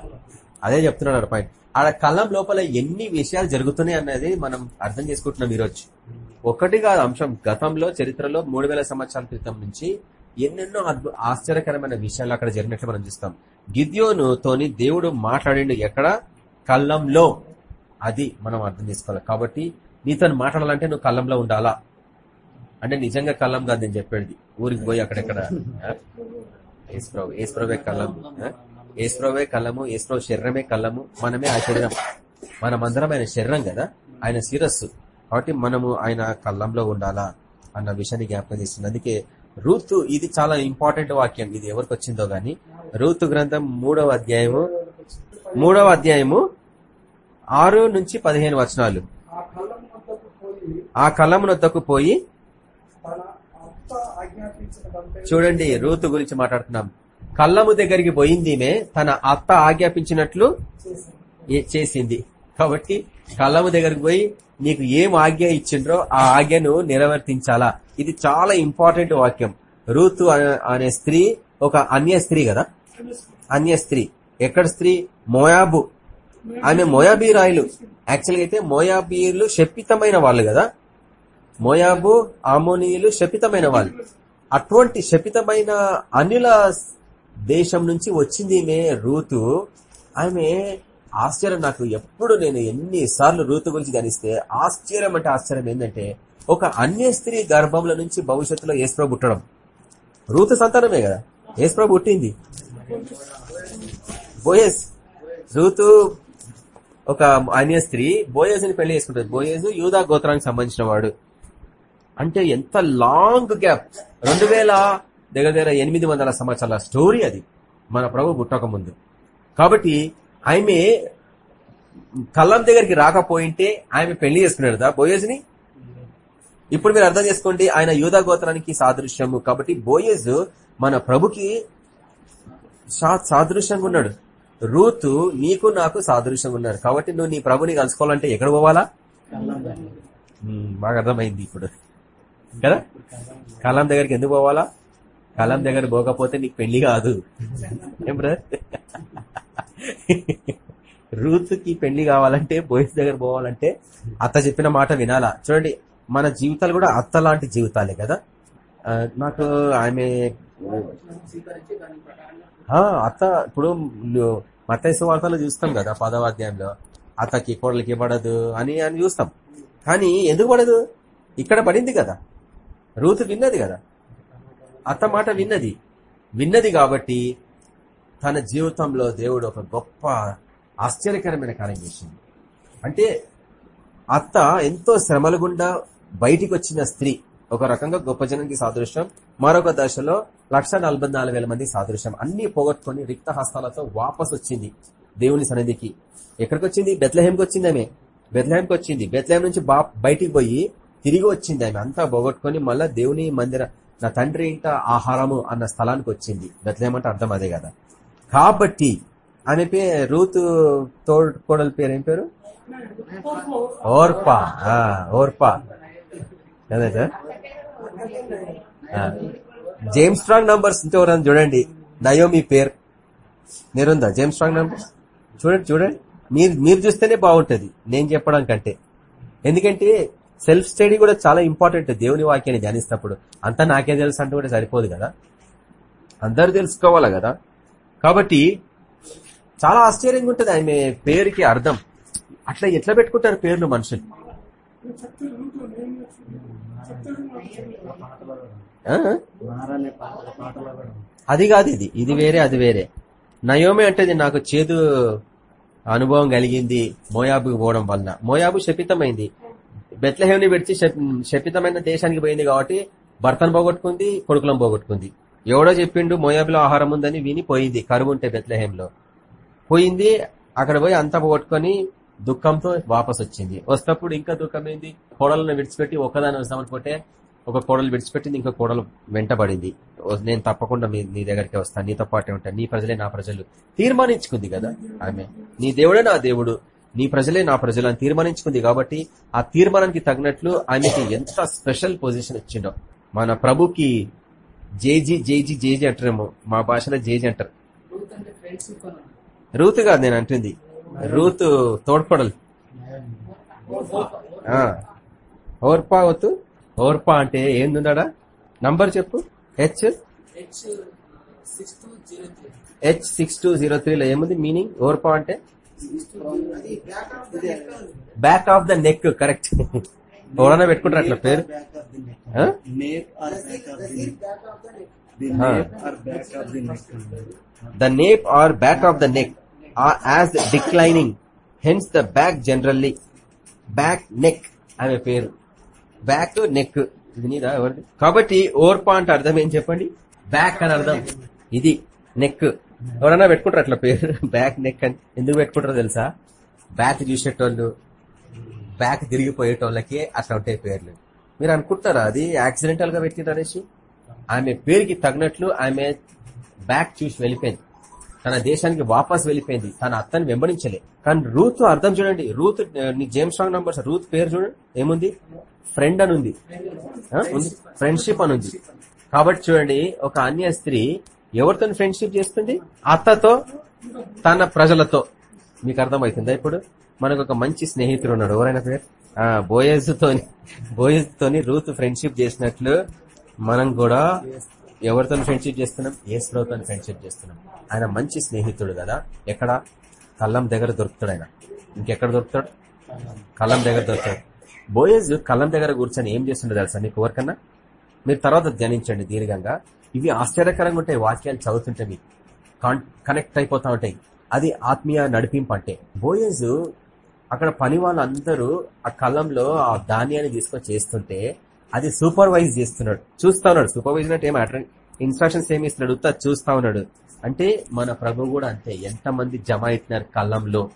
అదే చెప్తున్నాడు పాయింట్ ఆడ కళ్ళం లోపల ఎన్ని విషయాలు జరుగుతున్నాయి అన్నది మనం అర్థం చేసుకుంటున్నాం ఈరోజు. ఒకటి కాదు అంశం. గతంలో చరిత్రలో మూడు వేల సంవత్సరాల క్రితం నుంచి ఎన్నెన్నో ఆశ్చర్యకరమైన విషయాలు అక్కడ జరిగినట్లు మనం చూస్తాం. గిద్యోను తోని దేవుడు మాట్లాడిండు ఎక్కడ? కళ్ళంలో. అది మనం అర్థం చేసుకోవాలి. కాబట్టి నీతో మాట్లాడాలంటే నువ్వు కళ్ళంలో ఉండాలా? అంటే నిజంగా కళ్ళం కాదు నేను చెప్పేది. ఊరికి పోయి అక్కడెక్కడ? ఆ? ఏసుప్రభు ఏసుప్రభే కళ్ళం. ఏసుప్రభే కళ్ళము ఏసుప్రభు శరీరమే కళ్ళము మనమే ఆ శరీరం. మనమందరం ఆయన శరీరం కదా ఆయన శిరస్సు. కాబట్టి మనము ఆయన కళ్ళంలో ఉండాలా అన్న విషయాన్ని జ్ఞాపకం చేస్తుంది. అందుకే రూతు ఇది చాలా ఇంపార్టెంట్ వాక్యం. ఇది ఎవరికి వచ్చిందో గాని. రూతు గ్రంథం మూడవ అధ్యాయము మూడవ అధ్యాయము ఆరు నుంచి పదిహేను వచనాలు. ఆ కళ్ళమునొద్దకు పోయి చూడండి రూతు గురించి మాట్లాడుతున్నాం. కళ్ళము దగ్గరికి పోయిందిమే తన అత్త ఆజ్ఞాపించినట్లు చేసింది. కాబట్టి కళ్ళము దగ్గరికి పోయి నీకు ఏం ఆజ్ఞ ఇచ్చిండ్రో ఆ ఆజ్ఞను నిర్వర్తించాలా? ఇది చాలా ఇంపార్టెంట్ వాక్యం. రూతు అనే- స్త్రీ ఒక అన్య స్త్రీ కదా? అన్య స్త్రీ. ఎక్కడ స్త్రీ? మోయాబు. ఆమె మోయాబీరాయిలు. యాక్చువల్ యాక్చువల్గా అయితే మోయాబీలు శపితమైన వాళ్ళు కదా? మోయాబు ఆమోనీయులు శపితమైన వాళ్ళు. అటువంటి శపితమైన అనిల దేశం నుంచి వచ్చింది ఈమె రూతు. ఆమె ఆశ్చర్యం నాకు ఎప్పుడు నేను ఎన్నిసార్లు రూతు గురించి ధ్యానిస్తే ఆశ్చర్యం అంటే ఆశ్చర్యం ఏంటంటే ఒక అన్య స్త్రీ గర్భంలో నుంచి భవిష్యత్తులో ఏసుప్రభు పుట్టడం. రూతు సంతానమే కదా? ఏసుప్రభు పుట్టింది. బోయస్. రూతు ఒక అన్య స్త్రీ బోయస్ని పెళ్ళి చేసుకుంటుంది. బోయస్ యూదా గోత్రానికి సంబంధించిన వాడు. అంటే ఎంత లాంగ్ గ్యాప్ రెండు వేల దగ్గర దగ్గర ఎనిమిది వందల సంవత్సరాల స్టోరీ అది. మన ప్రభు పుట్టక ముందు. కాబట్టి ఆమె కళ్ళం దగ్గరికి రాకపోయింటే ఆమె పెళ్ళి చేసుకున్నాడు బోయజ్ని? ఇప్పుడు మీరు అర్థం చేసుకోండి ఆయన యూదా గోత్రానికి సాదృశ్యము. కాబట్టి బోయజ్ మన ప్రభుకి సాదృశ్యంగా ఉన్నాడు. రూతు నీకు నాకు సాదృశ్యంగా ఉన్నాడు కాబట్టి నువ్వు నీ ప్రభుని కలుసుకోవాలంటే ఎక్కడ పోవాలా? బాగా అర్థమైంది ఇప్పుడు. కదా? కలాం దగ్గరికి ఎందుకు పోవాలా? కలాం దగ్గర పోకపోతే నీకు పెళ్ళి కాదు. ఏం బ్రదర్ రూత్కి పెళ్ళి కావాలంటే బోయిస్ దగ్గర పోవాలంటే అత్త చెప్పిన మాట వినాలా? చూడండి మన జీవితాలు కూడా అత్త లాంటి జీవితాలే కదా? నాకు ఆమె అత్త ఇప్పుడు మతైసు వార్తలు చూస్తాం కదా పదవాధ్యాయంలో అత్తకి కోడలికి పడదు అని అని చూస్తాం. కానీ ఎందుకు పడదు? ఇక్కడ పడింది కదా. రూతు విన్నది కదా. అత్త మాట విన్నది. విన్నది కాబట్టి తన జీవితంలో దేవుడు ఒక గొప్ప ఆశ్చర్యకరమైన కార్యం చేసింది. అంటే అత్త ఎంతో శ్రమల గుండా బయటికి వచ్చిన స్త్రీ ఒక రకంగా గొప్ప జనానికి సాదృశ్యం. మరొక దశలో లక్ష నలభై నాలుగు వేల మంది సాదృశ్యం. అన్ని పోగొట్టుకుని రిక్త హస్తాలతో వాపస్ వచ్చింది దేవుని సన్నిధికి. ఎక్కడికి వచ్చింది బెత్లహేంకి వచ్చింది ఆమె బెత్లహేంకి వచ్చింది. బెత్లహేం నుంచి బయటికి పోయి తిరిగి వచ్చింది ఆమె. అంతా పోగొట్టుకుని మళ్ళా దేవుని మందిర నా తండ్రి ఇంట ఆహారము అన్న స్థలానికి వచ్చింది. బెత్లహేం అర్థం అదే కదా. కాబట్టి ఆమె పే రూతు తోడు కోడల పేరు ఏం పేరు? ఓర్పా. ఓర్పా. కదా సార్. జేమ్స్ స్ట్రాంగ్ నంబర్స్ ఉంటే ఎవరైనా చూడండి నయోమి పేరు. నేరుందా జేమ్స్ స్ట్రాంగ్ నంబర్స్? చూడండి చూడండి. మీరు మీరు చూస్తేనే బాగుంటుంది. నేను చెప్పడం కంటే ఎందుకంటే సెల్ఫ్ స్టడీ కూడా చాలా ఇంపార్టెంట్ దేవుని వాక్యాన్ని ధ్యానిస్తున్నప్పుడు. అంతా నాకే తెలుసు అంటే కూడా సరిపోదు కదా? అందరు తెలుసుకోవాలా కదా? కాబట్టి చాలా ఆశ్చర్యంగా ఉంటుంది ఆమె పేరుకి అర్థం. అట్లా ఎట్లా పెట్టుకుంటారు పేర్లు మనుషులు? ఆ? అది కాదు ఇది. ఇది వేరే అది వేరే. నయోమి అంటే నాకు చేదు అనుభవం కలిగింది మోయాబుకి పోవడం వలన. మోయాబు శపితమైంది. బెత్లహేమ్ని విడిచి శపితమైన దేశానికి పోయింది కాబట్టి భర్తను పోగొట్టుకుంది కొడుకులను పోగొట్టుకుంది. ఎవడో చెప్పిండు మోయాబులో ఆహారం ఉందని విని పోయింది కరువు ఉంటే బెత్లహేంలో పోయింది అక్కడ పోయి అంతా పోగొట్టుకొని దుఃఖంతో వాపస్ వచ్చింది వస్తప్పుడు ఇంకా దుఃఖమైంది? కోడలను విడిచిపెట్టి ఒక్కదాని వస్తామనుకుంటే ఒక కోడలు విడిచిపెట్టింది ఇంకో కోడలు వెంటబడింది. నేను తప్పకుండా మీ నీ దగ్గరికి వస్తాను నీతో పాటే ఉంటాను నీ ప్రజలే నా ప్రజలు. తీర్మానించుకుంది కదా ఆమె. నీ దేవుడే నా దేవుడు. నీ ప్రజలే నా ప్రజలు అని తీర్మానించుకుంది కాబట్టి ఆ తీర్మానానికి తగినట్లు ఆమెకి ఎంత స్పెషల్ పొజిషన్ ఇచ్చిండో. మన ప్రభుకి జేజీ జేజీ జేజీ అంటారేమో. మా భాషలో జేజీ అంటారు. రూత్ అంటే కాదు నేను అంటుంది. రూత్ తోడ్పడలు ఓర్పా వత్తు ఓర్పా అంటే ఏందుందా నంబర్ చెప్పు. H H six two zero త్రీలో ఏముంది? మీనింగ్? ఓర్పా అంటే? Back of the neck correct ఎవరన్నా పెట్టుకుంటారు అట్లా పేరు? The nape or back of the neck or as declining hence the back generally back neck అనే పేరు. బ్యాక్ నెక్ కాబట్టి ఓర్ప అంటే అర్థం ఏం చెప్పండి? బ్యాక్ అని అర్థం. ఇది నెక్ ఎవరన్నా పెట్టుకుంటారు అట్లా పేరు బ్యాక్ నెక్ అని? ఎందుకు పెట్టుకుంటారో తెలుసా? బ్యాక్ చూసేటోళ్ళు బ్యాక్ తిరిగిపోయేటోళ్ళకి అట్లా ఉంటాయి పేర్లు. మీరు అనుకుంటారా? అది యాక్సిడెంటల్గా పెట్టిండ్రు అనేసి? ఆమె పేరుకి తగినట్లు ఆమె బ్యాక్ చూసి వెళ్ళిపోయింది. తన దేశానికి వాపస్ వెళ్ళిపోయింది. తన అత్తని వెంబడించలే. కానీ రూత్ అర్థం చూడండి. రూత్ నీ జేమ్స్ స్ట్రాంగ్ నంబర్స్ రూత్ పేరు చూడండి ఏముంది? ఫ్రెండ్ అని ఉంది. ఫ్రెండ్షిప్ అని ఉంది కాబట్టి చూడండి ఒక అన్య స్త్రీ ఎవరితో ఫ్రెండ్షిప్ చేస్తుంది? అత్తతో తన ప్రజలతో. మీకు అర్థమవుతుందా ఇప్పుడు? మనకు ఒక మంచి స్నేహితుడు ఉన్నాడు ఎవరైనా పేరు? ఆ బోయజ్ తోని తోని రూత్ ఫ్రెండ్షిప్ చేసినట్లు మనం కూడా ఎవరితో ఫ్రెండ్షిప్ చేస్తున్నాం? ఏసులోతో ఫ్రెండ్షిప్ చేస్తున్నాం. ఆయన మంచి స్నేహితుడు కదా. ఎక్కడ? కళ్ళం దగ్గర దొరుకుతాడు ఆయన. ఇంకెక్కడ దొరుకుతాడు? కళ్ళం దగ్గర దొరుకుతాడు. బోయజ్ కళ్ళం దగ్గర కూర్చొని ఏం చేస్తుండో తెలుసా మీకు ఎవరికన్నా? మీరు తర్వాత ధ్యానించండి దీర్ఘంగా. ఇవి ఆశ్చర్యకరంగా ఉంటాయి వాక్యాలు చదువుతుంటే మీకు. కనెక్ట్ అయిపోతా ఉంటాయి. అది ఆత్మీయ నడిపింపు అంటే. బోయజ్ అక్కడ పని వాళ్ళందరూ ఆ కళ్ళంలో ఆ ధాన్యాన్ని తీసుకొని చేస్తుంటే అది సూపర్వైజ్ చేస్తున్నాడు. చూస్తా ఉన్నాడు. సూపర్వైజ్ అంటే ఏం ఇన్స్ట్రక్షన్స్ ఏమి ఇస్తున్నాడు? చూస్తా ఉన్నాడు. అంటే మన ప్రభు కూడా అంతే. ఎంతమంది జమ అవుతున్నారు కళ్ళంలో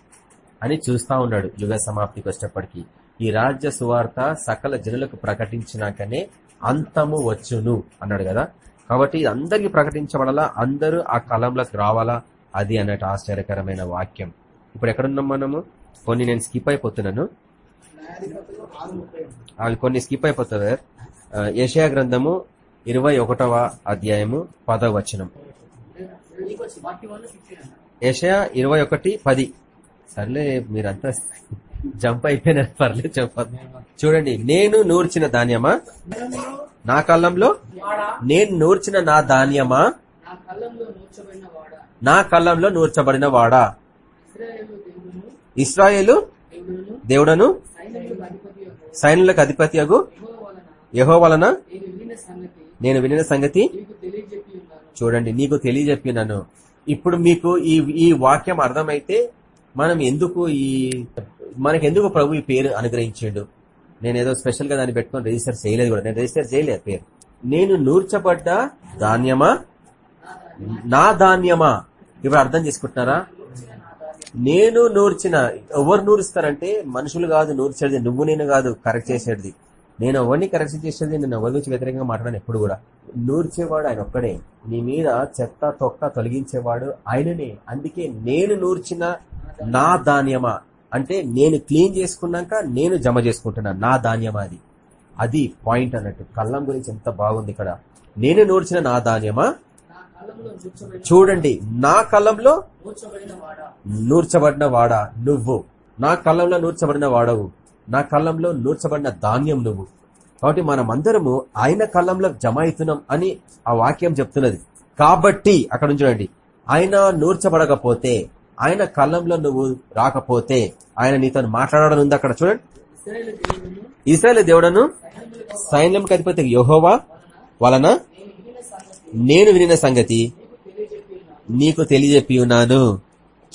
అని చూస్తా ఉన్నాడు. యుగ సమాప్తికి వచ్చేప్పటికీ. ఈ రాజ్య సువార్త సకల జనులకు ప్రకటించినాకనే అంతము వచ్చును అన్నాడు కదా. కాబట్టి ఇది అందరికి ప్రకటించబడాలా? అందరూ ఆ కాలంలోకి రావాలా? అది అన్నట్టు ఆశ్చర్యకరమైన వాక్యం. ఇప్పుడు ఎక్కడున్నాం మనము? కొన్ని నేను స్కిప్ అయిపోతున్నాను. వాళ్ళు కొన్ని స్కిప్ అయిపోతుంది యషయా గ్రంథము ఇరవై ఒకటవ అధ్యాయము పదవ వచనం. యషయా ఇరవై ఒకటి పది. సర్లే మీరంతా జంప్ అయిపోయినారు పర్లేదు చెప్పదు చూడండి నేను నూర్చిన ధాన్యమా? నా కళ్ళంలో? నేను నూర్చిన నా ధాన్యమా? నా కళ్ళంలో నూర్చబడిన వాడా? ఇస్రాయేలు దేవుడను? సైన్యులకు అధిపతి అగు యహో వలన? నేను వినిన సంగతి? చూడండి నీకు తెలియజెప్పినాను ఇప్పుడు మీకు ఈ ఈ వాక్యం అర్థమైతే మనం ఎందుకు ఈ మనకెందుకు ప్రభు ఈ పేరు అనుగ్రహించిండు? నేను ఏదో స్పెషల్గా దాన్ని పెట్టుకొని రిజిస్టర్ చేయలేదు కూడా. నేను రిజిస్టర్ చేయలేదు పేరు. నేను నూర్చబడ్డ ధాన్యమా? నా ధాన్యమా? ఇప్పుడు అర్థం చేసుకుంటున్నారా? నేను నూర్చిన ఎవరు నూరుస్తారంటే మనుషులు కాదు నూర్చేది నువ్వు నేను కాదు కరెక్ట్ చేసేది. నేను ఎవరిని కరెక్ట్ చేసేది? నేను ఎవరి నుంచి వ్యతిరేకంగా మాట్లాడాను ఎప్పుడు కూడా. నూర్చేవాడు ఆయన ఒక్కడే. నీ మీద చెత్త తొక్క తొలగించేవాడు ఆయననే. అందుకే నేను నూర్చిన నా ధాన్యమా? అంటే నేను క్లీన్ చేసుకున్నాక నేను జమ చేసుకుంటున్నాను నా ధాన్యమా అది. అది పాయింట్ అన్నట్టు. కళ్ళం గురించి ఎంత బాగుంది ఇక్కడ. నేను నూర్చిన నా ధాన్యమా? చూడండి. నా కళ్ళంలో నూర్చబడిన వాడా నువ్వు. నా కళ్ళంలో నూర్చబడిన వాడవు. నా కళ్ళంలో నూర్చబడిన ధాన్యం నువ్వు. కాబట్టి మనమందరము ఆయన కళ్ళంలో జమ అవుతున్నాం అని ఆ వాక్యం చెప్తున్నది. కాబట్టి అక్కడ నుంచి చూడండి ఆయన నూర్చబడకపోతే ఆయన కళ్ళంలో నువ్వు రాకపోతే ఆయన నీతో మాట్లాడడం ఉంది అక్కడ చూడండి. ఇస్రాయల్ దేవుడను సైన్యంకి అధిపతి యహోవా వలన నేను వినిన సంగతి నీకు తెలియజెప్పి ఉన్నాను. నీకు తెలియజెప్పి ఉన్నాను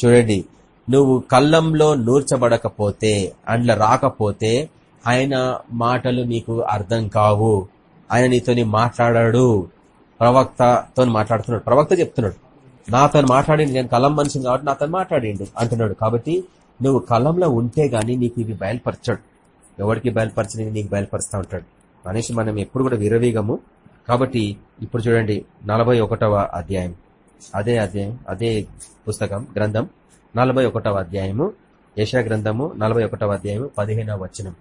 చూడండి. నువ్వు కళ్ళంలో నూర్చబడకపోతే అండ్ల రాకపోతే ఆయన మాటలు నీకు అర్థం కావు. ఆయన నీతోని మాట్లాడాడు. ప్రవక్తతో మాట్లాడుతున్నాడు. ప్రవక్త చెప్తున్నాడు. నాతో మాట్లాడింది నేను కలం మనిషిని కాబట్టి నాతో మాట్లాడిండు. అంటున్నాడు కాబట్టి నువ్వు కలంలో ఉంటే గానీ నీకు ఇవి బయలుపరచాడు. ఎవరికి బయలుపరచని నీకు బయలుపరుస్తా ఉంటాడు. అనేసి మనం ఎప్పుడు కూడా విరవీగము కాబట్టి ఇప్పుడు చూడండి నలభై ఒకటవ అధ్యాయం. అదే అధ్యాయం అదే పుస్తకం గ్రంథం. నలభై ఒకటవ అధ్యాయము యశా గ్రంథము నలభై ఒకటవ అధ్యాయము పదిహేనవ వచనం.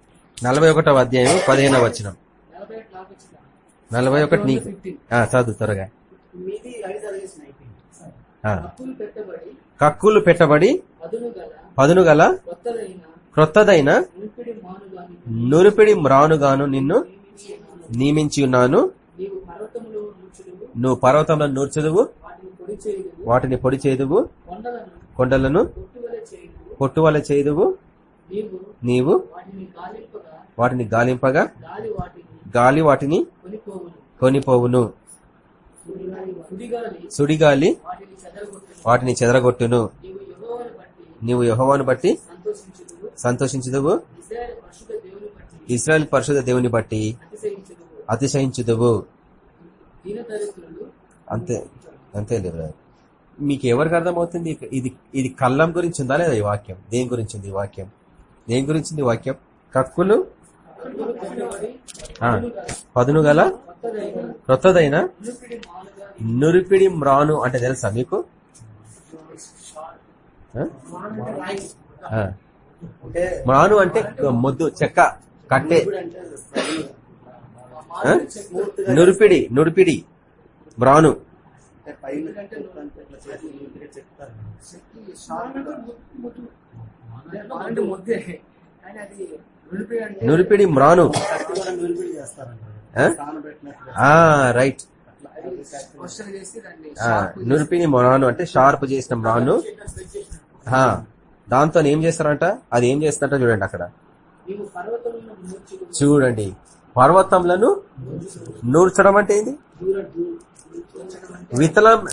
నలభై ఒకటవ అధ్యాయము పదిహేనవ వచనం. నలభై ఒకటి నీకు చదువు త్వరగా మీది ఐదు చదివేసిన అయిపోయింది ఆ. హక్కులు పెట్టబడి కక్కులు పెట్టబడి పదును గల పదును గల కొత్తదైన క్రొత్తదైన నురిపిడి మ్రానుగాను నిన్ను నియమించి ఉన్నాను. నువ్వు పర్వతంలో నూర్చదువు. వాటిని పొడి చేదువు కొండలను పొట్టువల చేదువు నీవు వాటిని గాలింపగా గాలి వాటిని కొనిపోవును. సుడిగాలి వాటిని చెదరగొట్టును నీవు బట్టి యహోవాను బట్టి సంతోషించుదువు దేవుని బట్టి ఇస్రాయల్ పరిశుద్ధ దేవుని బట్టి అతిశయించుదువు అంతే అంతే లేదు మీకు ఎవరికి అర్థమవుతుంది ఇది ఇది కళ్ళం గురించి ఉందా లేదా ఈ వాక్యం దేని గురించి ఉంది ఈ వాక్యం దేని గురించి ఉంది వాక్యం కక్కులు పదును గల క్రొత్తదైన నురిపిడి మ్రాను అంటే తెలుసా మీకు మాను అంటే మొద్దు చెక్క కట్టె. నురిపిడి నురిపిడి. మ్రాను నురిపిడి మ్రాను రైట్. నురిపిని మ్రాను అంటే షార్ప్ చేసిన మ్రాను దాంతో ఏం చేస్తారంట? అది ఏం చేస్తారంట చూడండి అక్కడ. చూడండి. పర్వతములను నూర్చడం అంటే ఏంది? విత్తనం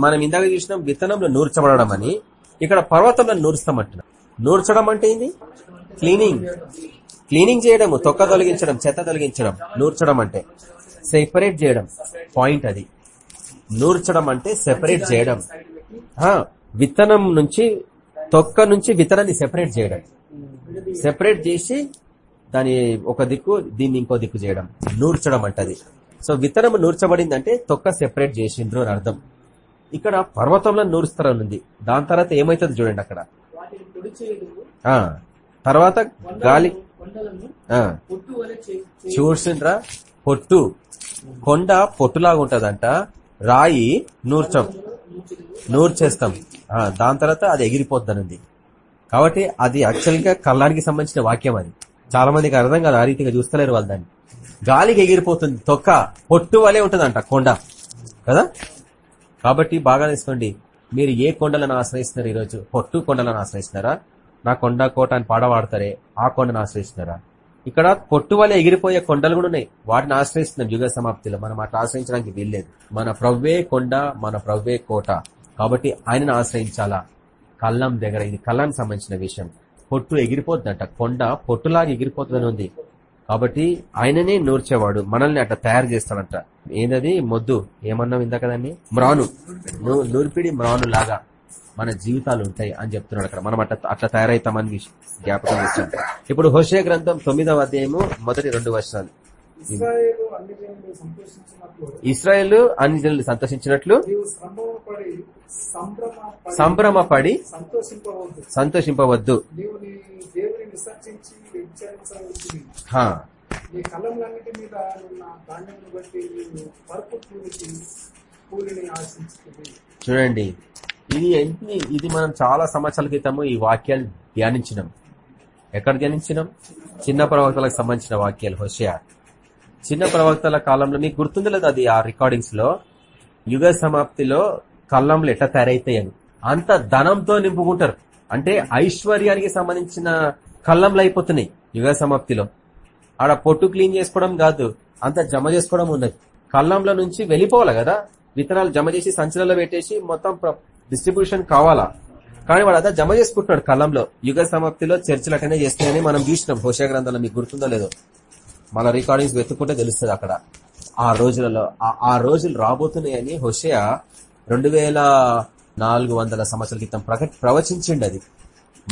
మనం ఇందాక చూసినాం విత్తనంలో నూర్చబడడం అని. ఇక్కడ పర్వతంలో నూరుస్తామంటున్నాం నూర్చడం అంటే ఏంది? క్లీనింగ్. క్లీనింగ్ చేయడం తొక్క తొలగించడం చెత్త తొలగించడం నూర్చడం అంటే. సెపరేట్ చేయడం. పాయింట్ అది. నూర్చడం అంటే సెపరేట్ చేయడం. విత్తనం నుంచి తొక్క నుంచి విత్తనాన్ని సెపరేట్ చేయడం. సెపరేట్ చేసి దాని ఒక దిక్కు దీన్ని ఇంకో దిక్కు చేయడం. నూర్చడం అంటది. సో విత్తనం నూర్చబడిందంటే తొక్క సెపరేట్ చేసిండ్రు అని అర్థం. ఇక్కడ పర్వతంలో నూరుస్తారని ఉంది దాని తర్వాత ఏమైతుంది చూడండి అక్కడ. తర్వాత గాలి పొట్టు చూసిండ్రా? పొట్టు. కొండ పొట్టులాగా ఉంటదంట రాయి నూర్చం. నూరు చేస్తాం. దాని తర్వాత అది ఎగిరిపోద్దనుంది. కాబట్టి అది యాక్చువల్గా కళ్ళానికి సంబంధించిన వాక్యం అది. చాలా మందికి అర్థం కాదు ఆ రీతిగా చూస్తలేరు వాళ్ళు దాన్ని. గాలికి ఎగిరిపోతుంది తొక్క పొట్టు వలే ఉంటుందంట కొండ. కదా? కాబట్టి బాగా తీసుకోండి మీరు ఏ కొండలను ఆశ్రయిస్తున్నారు ఈరోజు? పొట్టు కొండలను ఆశ్రయిస్తున్నారా? నా కొండ కోట అని పాడవాడతారే ఆ కొండను ఆశ్రయిస్తున్నారా? ఇక్కడ పొట్టు వల్ల ఎగిరిపోయే కొండలు కూడా ఉన్నాయి. వాటిని ఆశ్రయిస్తున్నాం యుగ సమాప్తిలో. మనం అట్లా ఆశ్రయించడానికి వీల్లేదు. మన ప్రవ్వే కొండ మన ప్రవ్వే కోట. కాబట్టి ఆయనను ఆశ్రయించాలా? కళ్ళం దగ్గర. ఇది కళ్ళానికి సంబంధించిన విషయం. పొట్టు ఎగిరిపోతుందంట కొండ పొట్టులాగా ఎగిరిపోతుందని ఉంది. కాబట్టి ఆయననే నూర్చేవాడు. మనల్ని అట్లా తయారు చేస్తాడంట. ఏందది? మొద్దు. ఏమన్నావు ఇందాక దాన్ని? మ్రాను. నూర్పిడి మ్రాను లాగా మన జీవితాలు ఉంటాయి అని చెప్తున్నాడు అక్కడ. మనం అట్లా అట్లా తయారైతామని జ్ఞాపకం చేస్తాం ఇప్పుడు హోషే గ్రంథం తొమ్మిదవ అధ్యాయము మొదటి రెండు వర్షాలు ఇస్రాయేలు అన్ని జనులు సంతోషించినట్లు సంభ్రమపడి సంతోషింపవద్దు. చూడండి ఇది ఎన్ని ఇది మనం చాలా సంవత్సరాల క్రితము ఈ వాక్యాలు ధ్యానించినాం. ఎక్కడ ధ్యానించినాం? చిన్న ప్రవక్తలకు సంబంధించిన వాక్యాలు హుషయా. చిన్న ప్రవక్తల కాలంలో మీకు గుర్తుంది లేదు అది ఆ రికార్డింగ్స్లో యుగ సమాప్తిలో కళ్ళంలు ఎట్లా తయారైతాయని అంత ధనంతో నింపుకుంటారు. అంటే ఐశ్వర్యానికి సంబంధించిన కళ్ళంలు అయిపోతున్నాయి యుగ సమాప్తిలో. ఆడ పొట్టు క్లీన్ చేసుకోవడం కాదు అంత జమ చేసుకోవడం ఉన్నది. కళ్ళంలో నుంచి వెళ్ళిపోవాలి కదా? విత్తనాలు జమ చేసి సంచులలో పెట్టేసి మొత్తం డిస్ట్రిబ్యూషన్ కావాలా? కానీ వాడు అదా జమ చేసుకుంటున్నాడు కళ్ళంలో. యుగ సమాప్తిలో చర్చలు అటనే చేస్తున్నాయని మనం చూసినాం. హోషా గ్రంథంలో మీకు గుర్తుందో లేదో. మన రికార్డింగ్స్ వెతుక్కుంటే తెలుస్తుంది అక్కడ. ఆ రోజులలో ఆ- ఆ రోజులు రాబోతున్నాయని హోషయా రెండు వేల నాలుగు వందల సంవత్సరాల క్రితం ప్రకటి ప్రవచించిండి అది.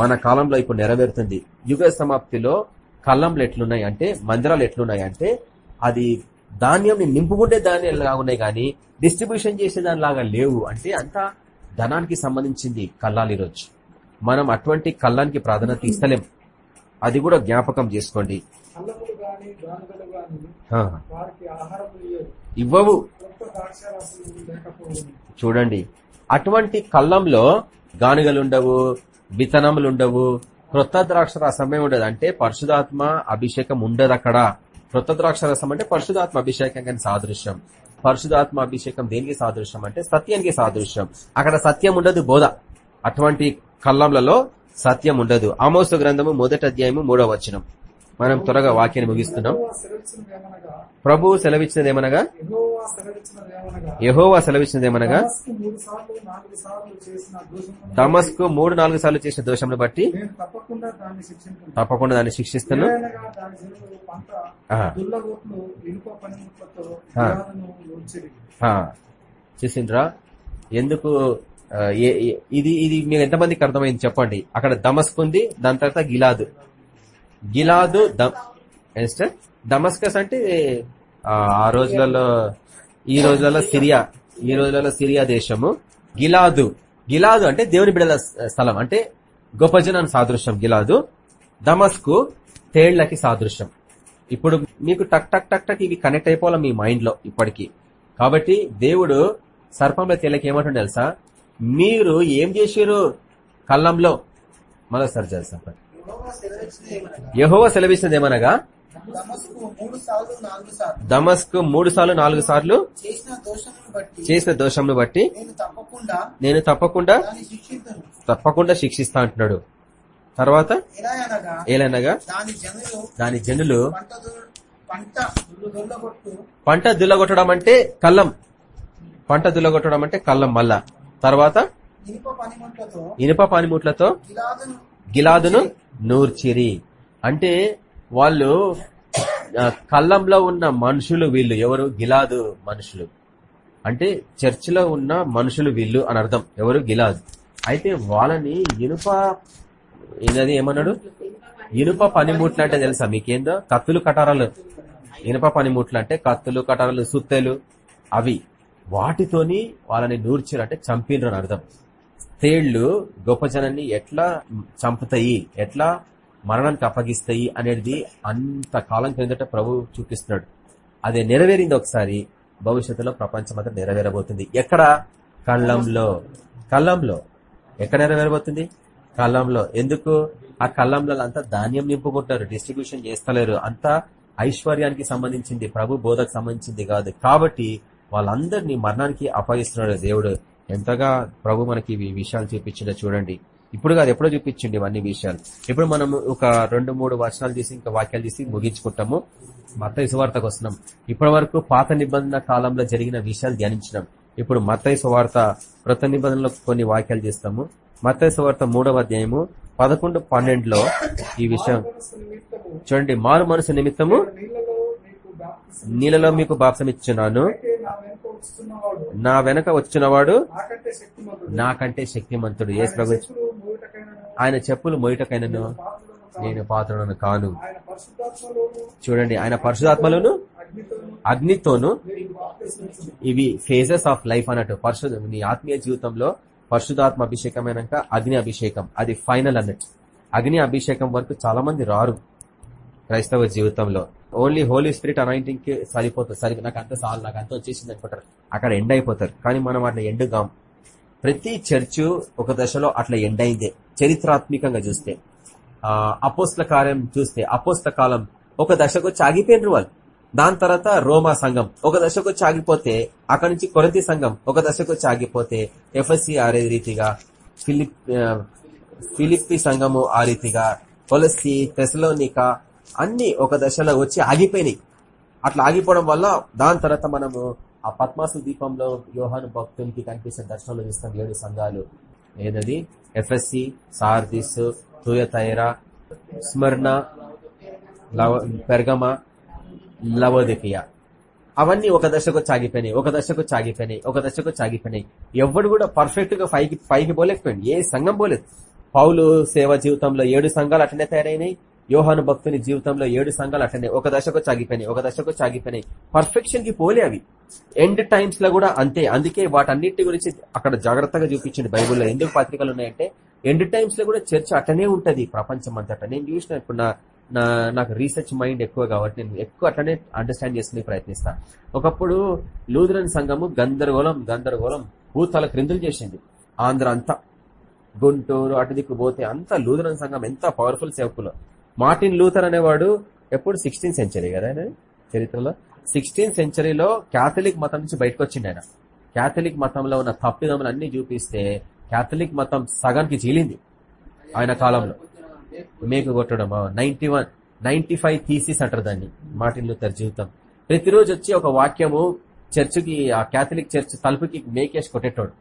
మన కాలంలో ఇప్పుడు నెరవేరుతుంది. యుగ సమాప్తిలో కళ్ళంలు ఎట్లున్నాయి అంటే మందిరాలు ఎట్లున్నాయి అంటే అది ధాన్యం నింపుకుంటే ధాన్యాలు లాగా ఉన్నాయి కానీ డిస్ట్రిబ్యూషన్ చేసే దానిలాగా లేవు. అంటే అంతా ధనానికి సంబంధించింది కళ్ళాలు ఈరోజు. మనం అటువంటి కళ్ళానికి ప్రాధాన్యత ఇస్తలేం. అది కూడా జ్ఞాపకం చేసుకోండి. ఇవ్వవు. చూడండి. అటువంటి కళ్ళంలో గానుగలుండవు విత్తనములుండవు క్రొత్త ద్రాక్ష రసమే ఉండదు. అంటే పరిశుధాత్మ అభిషేకం ఉండదు అక్కడ. క్రొత్త ద్రాక్ష రసం అంటే పరిశుధాత్మ అభిషేకం కానీ సాదృశ్యం. పరిశుధాత్మ అభిషేకం దేనికి సాదృశ్యం అంటే సత్యానికి సాదృశ్యం. అక్కడ సత్యం ఉండదు బోధ. అటువంటి కళ్ళంలలో సత్యం ఉండదు. ఆమోసు గ్రంథము మొదటి అధ్యాయము మూడవ వచనం. మనం త్వరగా వాక్యాన్ని ముగిస్తున్నాం. ప్రభు యెహోవా సెలవిచ్చినదేమనగా యహోవా సెలవిచ్చినదేమనగా దమస్కు మూడు నాలుగు సార్లు చేసిన దోషమును దమస్కు మూడు నాలుగు సార్లు చేసిన దోషంను బట్టి తప్పకుండా దాన్ని శిక్షిస్తాను చూసిండ్రా? ఎందుకు ఇది ఇది మీరు ఎంతమందికి అర్థమైంది చెప్పండి. అక్కడ దమస్క్ ఉంది దాని తర్వాత గిలాదు. గిలాదు? దమస్కస్ అంటే ఆ రోజులలో ఈ రోజులలో సిరియా ఈ రోజులలో సిరియా దేశము గిలాదు. గిలాదు అంటే దేవుని బిడల స్థలం. అంటే గొప్ప జనాన్ని సాదృశ్యం గిలాదు. దమస్కు తేళ్ళకి సాదృశ్యం. ఇప్పుడు మీకు టక్ టక్ టక్ టక్ ఇవి కనెక్ట్ అయిపోవాలి మీ మైండ్లో ఇప్పటికి? కాబట్టి దేవుడు సర్పంలో తేళ్ళకి ఏమంటుండే తెలుసా? మీరు ఏం చేసారు కళ్ళంలో. మరోసారి తెలుసా యహోవ సెలవిస్తుంది ఏమనగా? దమస్కు మూడు సార్లు నాలుగు సార్లు. చేసిన దోషంను బట్టి నేను తప్పకుండా తప్పకుండా శిక్షిస్తా అంటున్నాడు. తర్వాత ఏలనగా దాని జనులు పంట దుల్- పంట దొల్లగొట్టు పంట దుల్లగొట్టడం అంటే కళ్ళం పంట దుల్లగొట్టడం అంటే కళ్ళం మళ్ళా తర్వాత ఇనుప పనిముట్లతో గిలాదును నూర్చిరి. అంటే వాళ్ళు కళ్ళంలో ఉన్న మనుషులు వీళ్ళు. ఎవరు? గిలాదు మనుషులు. అంటే చర్చిలో ఉన్న మనుషులు వీళ్ళు అని అర్థం. ఎవరు? గిలాదు. అయితే వాళ్ళని ఇనుప ఏదది ఏమన్నాడు? ఇనుప పనిముట్లు అంటే తెలుసా మీకేందో? కత్తులు కటారాలు. ఇనుప పనిముట్లు అంటే కత్తులు కటారాలు సుత్తెలు. అవి వాటితోని వాళ్ళని నూర్చిరు అంటే చంపినరు అని అర్థం. తేళ్ళు గొప్ప జనాన్ని ఎట్లా చంపుతాయి? ఎట్లా మరణానికి అప్పగిస్తాయి అనేది అంత కాలం క్రిందట ప్రభు చూపిస్తున్నాడు. అది నెరవేరింది ఒకసారి భవిష్యత్తులో ప్రపంచం అంతా నెరవేరబోతుంది. ఎక్కడ? కళ్ళంలో. కళ్ళంలో. ఎక్కడ నెరవేరబోతుంది? కళ్ళంలో. ఎందుకు? ఆ కళ్ళంలో అంతా ధాన్యం నింపుకుంటారు డిస్ట్రిబ్యూషన్ చేస్తలేరు. అంతా ఐశ్వర్యానికి సంబంధించింది ప్రభు బోధకు సంబంధించింది కాదు. కాబట్టి వాళ్ళందరినీ మరణానికి అప్పగిస్తున్నాడు దేవుడు. ఎంతగా ప్రభు మనకి విషయాలు చూపించిందో చూడండి. ఇప్పుడు కాదు ఎప్పుడో చూపించండి ఇవన్నీ విషయాలు. ఇప్పుడు మనం ఒక రెండు మూడు వచనాలు తీసి ఇంకా వాక్యాలు తీసి ముగించుకుంటాము. మత్తయి సువార్తకు వస్తున్నాం. ఇప్పటి వరకు పాత నిబంధన కాలంలో జరిగిన విషయాలు ధ్యానించినాం. ఇప్పుడు మత్తయి సువార్త కృత నిబంధనలో కొన్ని వాక్యాలు చేస్తాము. మత్తయి సువార్త మూడవ అధ్యాయము పదకొండు పన్నెండులో ఈ విషయం. చూడండి మారు మనసు నిమిత్తము నీళ్ళలో మీకు బాప్సం ఇచ్చున్నాను నా వెనుక వెనక వచ్చినవాడు నాకంటే శక్తిమంతుడు. ఏ ప్రభు ఆయన చెప్పులు మొయటకైనను నేను పాత్రను కాను. చూడండి ఆయన పరిశుధాత్మలను అగ్నితోను ఇవి ఫేజెస్ ఆఫ్ లైఫ్ అన్నట్టు. పరిశుధ నీ ఆత్మీయ జీవితంలో పరిశుధాత్మ అభిషేకమైనాక అగ్ని అభిషేకం. అది ఫైనల్ అన్నట్టు. అగ్ని అభిషేకం వరకు చాలా మంది రారు క్రైస్తవ జీవితంలో. ఓన్లీ హోలీ స్పిరిట్ అనాయింటింగ్కి సరిపోతుంది సరి నాకు అంత సాల్ నాకు అంత వచ్చేసింది అనుకుంటారు. అక్కడ ఎండ్ అయిపోతారు. కానీ మనం అట్లా ఎండగాం ప్రతి చర్చు ఒక దశలో అట్లా ఎండ్ అయిందే. చరిత్రాత్మకంగా చూస్తే. అపోస్ల కార్యం చూస్తే అపోస్ల కాలం ఒక దశకు వచ్చి వాళ్ళు. దాని తర్వాత రోమా సంఘం ఒక దశకు చాగిపోతే ఆగిపోతే అక్కడి నుంచి కొరతి సంఘం ఒక దశకు వచ్చి ఆగిపోతే ఎఫ్ఎస్సి ఆరే రీతిగా ఫిలిప్ ఫిలిప్పి సంఘము ఆ రీతిగా కొలసి తెసలోనిక అన్ని ఒక దశలో వచ్చి ఆగిపోయినాయి. అట్లా ఆగిపోవడం వల్ల దాని తర్వాత మనము ఆ పద్మాసు దీపంలో యోహాను భక్తునికి కనిపిస్తున్న దర్శనంలో చూస్తాం ఏడు సంఘాలు. ఏదది? ఎఫ్ఎస్సి సార్దిస్ తుయతైరా స్మరణ లవ పెర్గమ లవోదికియా. అవన్నీ ఒక దశకు చాగిపోయినాయి ఒక దశకు చాగిపోయినాయి ఒక దశకు చాగిపోయినాయి. ఎవడు కూడా పర్ఫెక్ట్గా పైకి పైకి పోలేకపోయింది ఏ సంఘం పోలేదు. పౌలు సేవ జీవితంలో ఏడు సంఘాలు అట్లనే తయారైనాయి. యోహాను భక్తుని జీవితంలో ఏడు సంఘాలు అట్లనే ఒక దశకు చాగిపోయినాయి ఒక దశకు చాగిపోయినాయి. పర్ఫెక్షన్కి పోలే అవి. ఎండ్ టైమ్స్లో కూడా అంతే. అందుకే వాటన్నిటి గురించి అక్కడ జాగ్రత్తగా చూపించింది బైబుల్లో. ఎందుకు పత్రికలు ఉన్నాయంటే ఎండ్ టైమ్స్లో కూడా చర్చ అట్లనే ఉంటది. ప్రపంచం అంతటా నేను చూసిన ఇప్పుడు నా నా నాకు రీసెర్చ్ మైండ్ ఎక్కువ కాబట్టి నేను ఎక్కువ అట్లనే అండర్స్టాండ్ చేసుకునే ప్రయత్నిస్తా. ఒకప్పుడు లూథరన్ సంఘము గందరగోళం గందరగోళం భూతాల క్రిందులు చేసింది. ఆంధ్ర అంతా. గుంటూరు అటు దిక్కు పోతే అంతా లూథరన్ సంఘం ఎంత పవర్ఫుల్ సేవకులు. మార్టిన్ లూథర్ అనేవాడు ఎప్పుడు సిక్స్టీన్ సెంచరీ కదా ఆయన చరిత్రలో? సిక్స్టీన్ సెంచరీలో క్యాథలిక్ మతం నుంచి బయటకు వచ్చింది ఆయన. క్యాథలిక్ మతంలో ఉన్న తప్పిదములు అన్ని చూపిస్తే క్యాథలిక్ మతం సగానికి చీలింది ఆయన కాలంలో. మేకు కొట్టడం ninety one ninety five thesis అంటారు దాన్ని మార్టిన్ లూథర్ జీవితం. ప్రతిరోజు వచ్చి ఒక వాక్యము చర్చికి ఆ క్యాథలిక్ చర్చ్ తలుపుకి మేకేసి కొట్టేటోడు.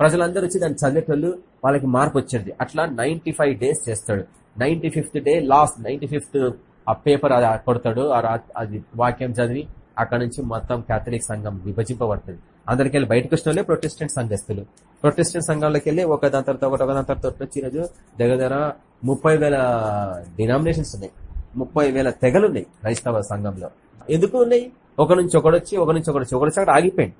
ప్రజలందరూ వచ్చి దాన్ని చదివేటోళ్ళు వాళ్ళకి మార్పు వచ్చేది. అట్లా నైన్టీ ఫైవ్ డేస్ చేస్తాడు. Ninety fifth day last ninety fifth ఆ పేపర్ అది కొడతాడు ఆ అది వాక్యం చదివి అక్కడ నుంచి మొత్తం క్యాథలిక్ సంఘం విభజింపబడుతుంది. అందరికి వెళ్ళి బయటకు వచ్చిన వాళ్ళే ప్రొటెస్టెంట్ సంఘస్థులు. ప్రొటెస్టెంట్ సంఘాలకు వెళ్ళి ఒక దాని తర్వాత ఒకటి ఒక దాని తర్వాత ఒకటి వచ్చి ఈరోజు దగ్గర దగ్గర ముప్పై వేల డినామినేషన్స్ ఉన్నాయి. ముప్పై వేల తెగలు ఉన్నాయి క్రైస్తవ సంఘంలో. ఎందుకు ఉన్నాయి? ఒక నుంచి ఒకడు వచ్చి ఒక నుంచి ఒకటి వచ్చి ఒకటి అక్కడ ఆగిపోయింది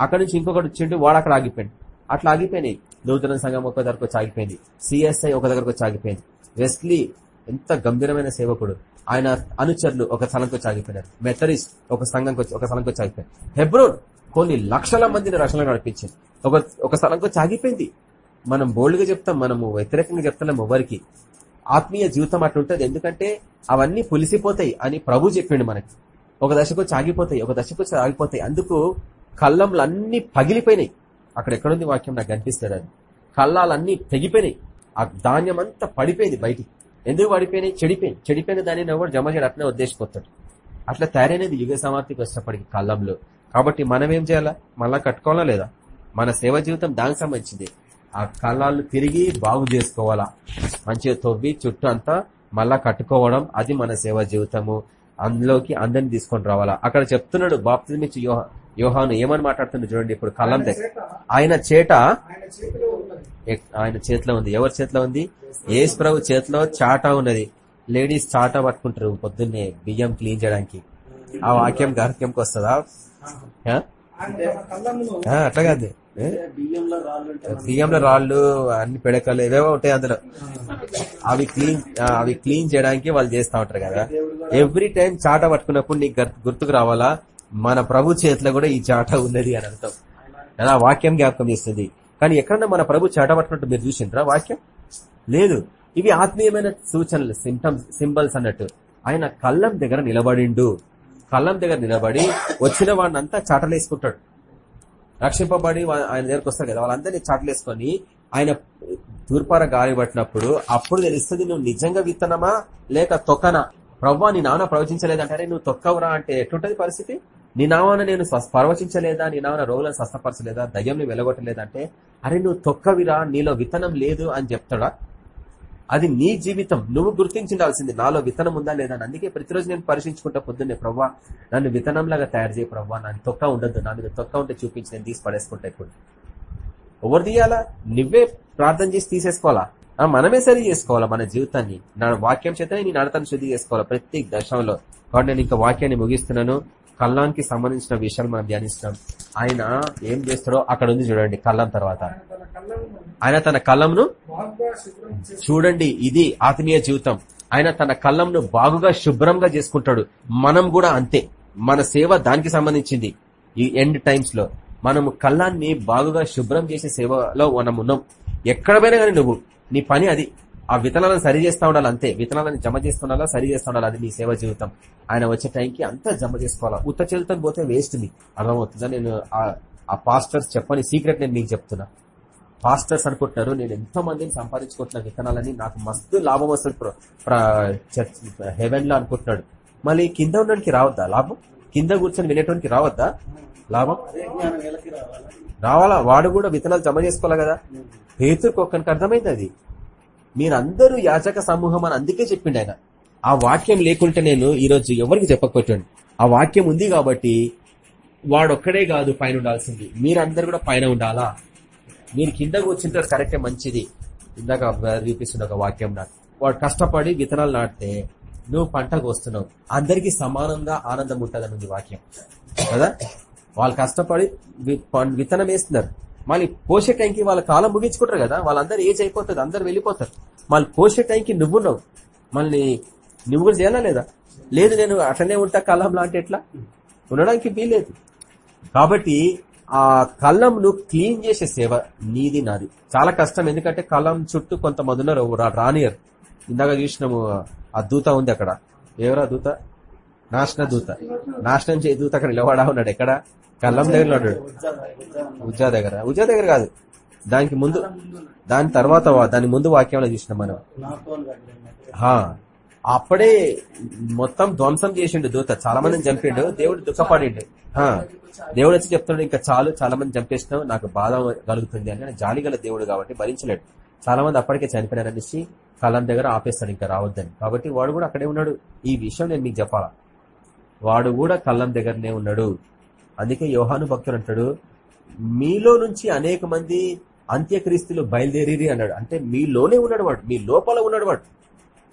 అక్కడ నుంచి ఇంకొకటి వచ్చిండు వాడు అక్కడ ఆగిపోయింది అట్లా ఆగిపోయినాయి. నూతన సంఘం ఒక దగ్గరకు వచ్చి ఆగిపోయింది. సిఎస్ఐ ఒక దగ్గరకు వచ్చి ఆగిపోయింది. వెస్లీ ఎంత గంభీరమైన సేవకుడు. ఆయన అనుచరులు ఒక స్థలంకి వచ్చి ఆగిపోయినారు. మెథరిస్ట్ ఒక సంఘంకి ఒక స్థలంకి వచ్చి ఆగిపోయారు. హెబ్రోన్ కొన్ని లక్షల మందిని రక్షణ నడిపించింది. ఒక ఒక స్థలంకి వచ్చి ఆగిపోయింది. మనం బోల్డ్గా చెప్తాం మనము వ్యతిరేకంగా చెప్తాం ఎవరికి ఆత్మీయ జీవితం అట్లుంటది. ఎందుకంటే అవన్నీ పులిసిపోతాయి అని ప్రభు చెప్పిండు మనకి. ఒక దశకు చాగిపోతాయి ఆగిపోతాయి ఒక దశకు ఆగిపోతాయి. అందుకు కళ్ళంలు అన్ని పగిలిపోయినాయి. అక్కడ ఎక్కడుంది వాక్యం? నాకు కనిపిస్తుంది అది కళ్ళాలన్నీ తెగిపోయినాయి. ఆ ధాన్యం అంతా పడిపోయింది బయటికి. ఎందుకు పడిపోయినాయి? చెడిపోయింది. చెడిపోయిన దానిని ఎవరు జమ చేయడం అట్లనే ఉద్దేశిపోతాడు అట్లా తయారైనది యుగ సమాప్తికి వచ్చేప్పటికి కళ్ళంలో కాబట్టి మనం ఏం చేయాలా? మళ్ళా కట్టుకోవాలా లేదా? మన సేవ జీవితం దానికి సంబంధించింది. ఆ కళ్ళాలు తిరిగి బాగు చేసుకోవాలా? మంచిగా తవ్వి చుట్టూ అంతా మళ్ళా కట్టుకోవడం అది మన సేవ జీవితము. అందులోకి అందరిని తీసుకొని రావాలా? అక్కడ చెప్తున్నాడు బాప్తిమిచ్చి యోహ యోహాను ఏమని మాట్లాడుతున్నాడు చూడండి ఇప్పుడు కళ్ళం దగ్గర ఆయన చేట ఆయన చేతిలో ఉంది. ఎవరి చేతిలో ఉంది? ఏసు ప్రభు చేతిలో చాటా ఉన్నది. లేడీస్ చాటా పట్టుకుంటారు పొద్దున్నే బియ్యం క్లీన్ చేయడానికి. ఆ వాక్యం గార్క్యంకి వస్తుందా? అట్లా కాదు? బియ్యంలో రాళ్ళు అన్ని పిడకలు ఏవేవో ఉంటాయి అందులో. అవి క్లీన్ అవి క్లీన్ చేయడానికి వాళ్ళు చేస్తా ఉంటారు కదా. ఎవ్రీ టైం చాట పట్టుకున్నప్పుడు నీకు గర్- గుర్తుకు రావాలా? మన ప్రభు చేతిలో కూడా ఈ చాట ఉన్నది అని అర్థం. అలా వాక్యం జ్ఞాపకం చేస్తుంది. కానీ ఎక్కడన్నా మన ప్రభు చాట మీరు చూసిండ్రా వాక్యం? లేదు. ఇవి ఆత్మీయమైన సూచనలు సింటమ్స్ సింబల్స్ అన్నట్టు. ఆయన కళ్ళం దగ్గర నిలబడిండు. కళ్ళం దగ్గర నిలబడి వచ్చిన వాడిని అంతా చాటలేసుకుంటాడు. రక్షింపబడి ఆయన దగ్గరకు వస్తారు కదా. వాళ్ళందరినీ చాటలేసుకొని ఆయన తూర్పార గాలి పట్టినప్పుడు అప్పుడు తెలుస్తుంది నువ్వు నిజంగా విత్తనమా లేక తొకనా ప్రవ్వా నీ నాన్న ప్రవచించలేదంటే నువ్వు తొక్కవురా అంటే ఎట్లుంటది పరిస్థితి? నీ నావన నేను ప్రవచించలేదా? నీ నావన రోగులను స్వస్థపరచలేదా? దయ్యంని వెలగొట్టలేదంటే అరే నువ్వు తొక్కవిరా నీలో విత్తనం లేదు అని చెప్తాడా? అది నీ జీవితం. నువ్వు గుర్తించాల్సింది నాలో విత్తనం ఉందా లేదా? అని. అందుకే ప్రతిరోజు నేను పరిశీలించుకుంటా పొద్దున్నే ప్రవ్వా నన్ను విత్తనంలాగా తయారు చేయ ప్రవ్వా నన్ను తొక్క ఉండద్దు నా మీద తొక్క ఉంటే చూపించి నేను తీసి పడేసుకుంటా ఇప్పుడు. ఎవరు తీయాలా? నువ్వే ప్రార్థన చేసి తీసేసుకోవాలా? మనమే సరి చేసుకోవాలా మన జీవితాన్ని? నా వాక్యం చేతనే నీ నడతను శుద్ధి చేసుకోవాలా? ప్రతి దశంలో. కాబట్టి నేను ఇంకా వాక్యాన్ని ముగిస్తున్నాను. కళ్ళానికి సంబంధించిన విషయాలు మనం ధ్యానిస్తున్నాం ఆయన ఏం చేస్తాడో అక్కడ ఉంది చూడండి కళ్ళం తర్వాత. ఆయన తన కళ్ళంను చూడండి ఇది ఆత్మీయ జీవితం. ఆయన తన కళ్ళంను బాగుగా శుభ్రంగా చేసుకుంటాడు. మనం కూడా అంతే. మన సేవ దానికి సంబంధించింది. ఈ ఎండ్ టైమ్స్లో. మనము కళ్ళాన్ని బాగుగా శుభ్రం చేసే సేవలో మనం ఉన్నాం. ఎక్కడ పోయినా కానీ నువ్వు. నీ పని అది. ఆ విత్తనాలను సరి చేస్తా ఉండాలి అంతే. విత్తనాలను జమ చేస్తుండాలా సరి చేస్తూ ఉండాలి అది నీ సేవ జీవితం. ఆయన వచ్చే టైంకి అంతా జమ చేసుకోవాలా. ఉత్త చేతులతో పోతే వేస్ట్ మీ. అర్థమవుతుందా? నేను ఆ- పాస్టర్స్ చెప్పని సీక్రెట్ నేను మీకు చెప్తున్నా. పాస్టర్స్ అనుకుంటున్నారు నేను ఎంతో మందిని సంపాదించుకుంటున్న విత్తనాలని నాకు మస్తు లాభం వస్తుంది. హెవెన్లో అనుకుంటున్నాడు. మళ్ళీ కింద ఉండడానికి రావద్దా? లాభం? కింద కూర్చొని వినేటానికి రావద్దా? లాభం? రావాలా? వాడు కూడా విత్తనాలు జమ చేసుకోవాలి కదా? పేతురికి ఒక్కనికి అర్థమైంది అది. మీరందరూ యాచక సమూహం అని అందుకే చెప్పిండు ఆయన. ఆ వాక్యం లేకుంటే నేను ఈరోజు ఎవరికి చెప్పకపోయాను ఆ వాక్యం ఉంది కాబట్టి వాడొక్కడే కాదు పైన ఉండాల్సింది. మీరందరూ కూడా పైన ఉండాలా? మీరు కింద కూర్చుంటారు కరెక్టే మంచిది. ఇందాక చూపిస్తున్న ఒక వాక్యం నాకు. వాడు కష్టపడి విత్తనాలు నాటితే నువ్వు పంట కోస్తున్నావు అందరికీ సమానంగా ఆనందం ఉంటుందన్నది వాక్యం. కదా? వాళ్ళు కష్టపడి విత్తనం వేస్తున్నారు. మళ్ళీ పోసే టైంకి వాళ్ళ కాలం ముగించుకుంటారు కదా వాళ్ళందరూ ఏజ్ అయిపోతుంది అందరు వెళ్ళిపోతారు. మళ్ళీ పోసే టైంకి నువ్వున్నావు మళ్ళీ నువ్వు కూడా చేయాలా లేదా? లేదు నేను అట్లనే ఉంటా కళ్ళం లాంటి ఎట్లా? ఉండడానికి వీలేదు కాబట్టి ఆ కళ్ళంను క్లీన్ చేసే సేవ నీది నాది. చాలా కష్టం ఎందుకంటే కళ్ళం చుట్టూ కొంతమంది ఉన్నారు రానియర్. ఇందాక చూసినాము ఆ దూత ఉంది అక్కడ. ఎవరా దూత? నాశన దూత. నాశనం చేయ దూత అక్కడ నిలబడా ఉన్నాడు. ఎక్కడ? కళ్ళం దగ్గర ఉన్నాడు. ఉజ్జా దగ్గర. ఉజ్జా దగ్గర కాదు. దానికి ముందు దాని తర్వాత దాని ముందు వాక్యంలో చూసినాం మనం? హా. అప్పుడే మొత్తం ధ్వంసం చేసిండు దూత. చాలా మందిని చంపిండు. దేవుడు దుఃఖపడిండు. దేవుడు వచ్చి చెప్తున్నాడు ఇంకా చాలు చాలా మంది చంపేసినావు. నాకు బాధ కలుగుతుంది అని. జాలి గల దేవుడు కాబట్టి భరించలేడు. చాలా మంది అప్పటికే చనిపోయినారనేసి కలం దగ్గర ఆపేస్తాడు ఇంకా రావద్దని. కాబట్టి వాడు కూడా అక్కడే ఉన్నాడు. ఈ విషయం నేను మీకు చెప్పాలా? వాడు కూడా కళ్ళం దగ్గరనే ఉన్నాడు. అందుకే యోహాను భక్తుడు అంటాడు మీలో నుంచి అనేక మంది అంత్యక్రీస్తులు బయలుదేరి అన్నాడు. అంటే మీలోనే ఉన్నాడు వాడు మీ లోపల ఉన్నాడు వాడు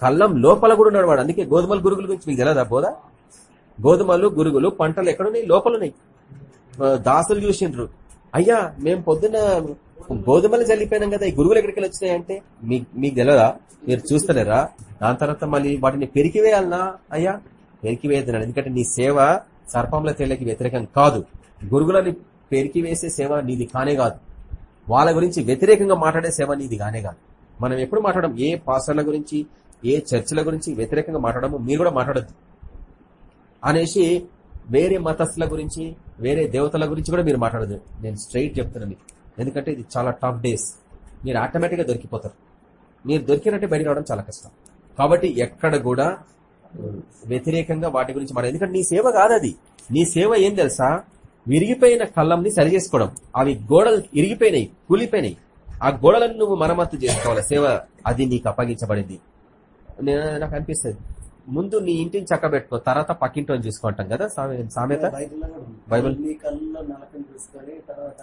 కళ్ళం లోపల కూడా ఉన్నాడు వాడు అందుకే గోధుమల గురుగుల గురించి మీకు తెలియదా బోదా గోధుమలు గురుగులు పంటలు ఎక్కడున్నాయి? లోపల ఉన్నాయి దాసులు చూసిండ్రు. అయ్యా మేము పొద్దున్న గోధుమలు చల్లిపోయినాం కదా ఈ గురుగులు ఎక్కడికి వచ్చినాయి అంటే? మీకు మీకు తెలియదా మీరు చూస్తలేరా? దాని తర్వాత మళ్ళీ వాటిని పెరికివేయాలనా? అయ్యా పెరికివేయద్దు ఎందుకంటే నీ సేవ సర్పంల తేళ్ళకి వ్యతిరేకం కాదు. గురుగులని పెరికివేసే సేవ నీది కానే కాదు. వాళ్ళ గురించి వ్యతిరేకంగా మాట్లాడే సేవ నీది కానే కాదు. మనం ఎప్పుడు మాట్లాడడం? ఏ పాస్టర్ల గురించి ఏ చర్చిల గురించి వ్యతిరేకంగా మాట్లాడము మీరు కూడా మాట్లాడద్దు. అనేసి వేరే మతస్థుల గురించి వేరే దేవతల గురించి కూడా మీరు మాట్లాడదు నేను స్ట్రైట్ చెప్తున్నాను ఎందుకంటే ఇది చాలా టఫ్ డేస్ మీరు ఆటోమేటిక్గా దొరికిపోతారు. మీరు దొరికినట్టే బయట రావడం చాలా కష్టం. కాబట్టి ఎక్కడ కూడా వ్యతిరేకంగా వాటి గురించి మాట్లాడు. ఎందుకంటే నీ సేవ కాదు అది నీ సేవ ఏం తెలుసా? విరిగిపోయిన కళ్ళంని సరి చేసుకోవడం అవి గోడలు ఇరిగిపోయినాయి కూలిపోయినాయి. ఆ గోడలను నువ్వు మరమ్మతు చేసుకోవాలి. సేవ అది నీకు అప్పగించబడింది. నేను నాకు అనిపిస్తుంది. ముందు నీ ఇంటిని చక్కబెట్టుకో తర్వాత పక్కింటి చూసుకుంటాం కదా సామె- సామెత. బైబిల్.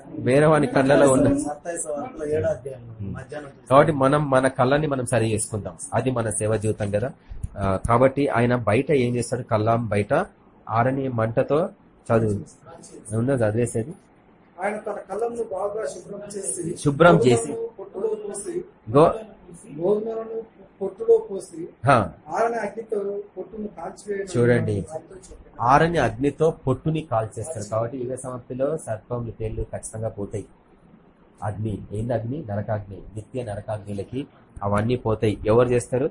వేరే వాని కళ్ళలో ఉన్న కాబట్టి మనం మన కళ్ళని మనం సరి చేసుకుందాం. అది మన సేవ జీవితం కదా. కాబట్టి ఆయన బయట ఏం చేస్తాడు? కళ్ళం బయట ఆరని మంటతో చదువు. ఉన్నది చదివేసేది ఆయన తన కళ్ళను బాగా శుభ్రం చేసి శుభ్రం చేసి. గోధుమలను పొట్టులో పోసి గో గోధుమలను పొట్టులో పోసి హా, ఆరని అగ్నితో పొట్టును కాల్చివేయడం చూడండి. ఆరని అగ్నితో పొట్టుని కాల్చేస్తారు కాబట్టి యుగ సమాప్తిలో సర్పంలు తేళ్ళు ఖచ్చితంగా పోతాయి. అగ్ని. ఏంది అగ్ని? నరకాగ్ని. నిత్య నరకాగ్నిలకి అవన్నీ పోతాయి. ఎవరు చేస్తారు?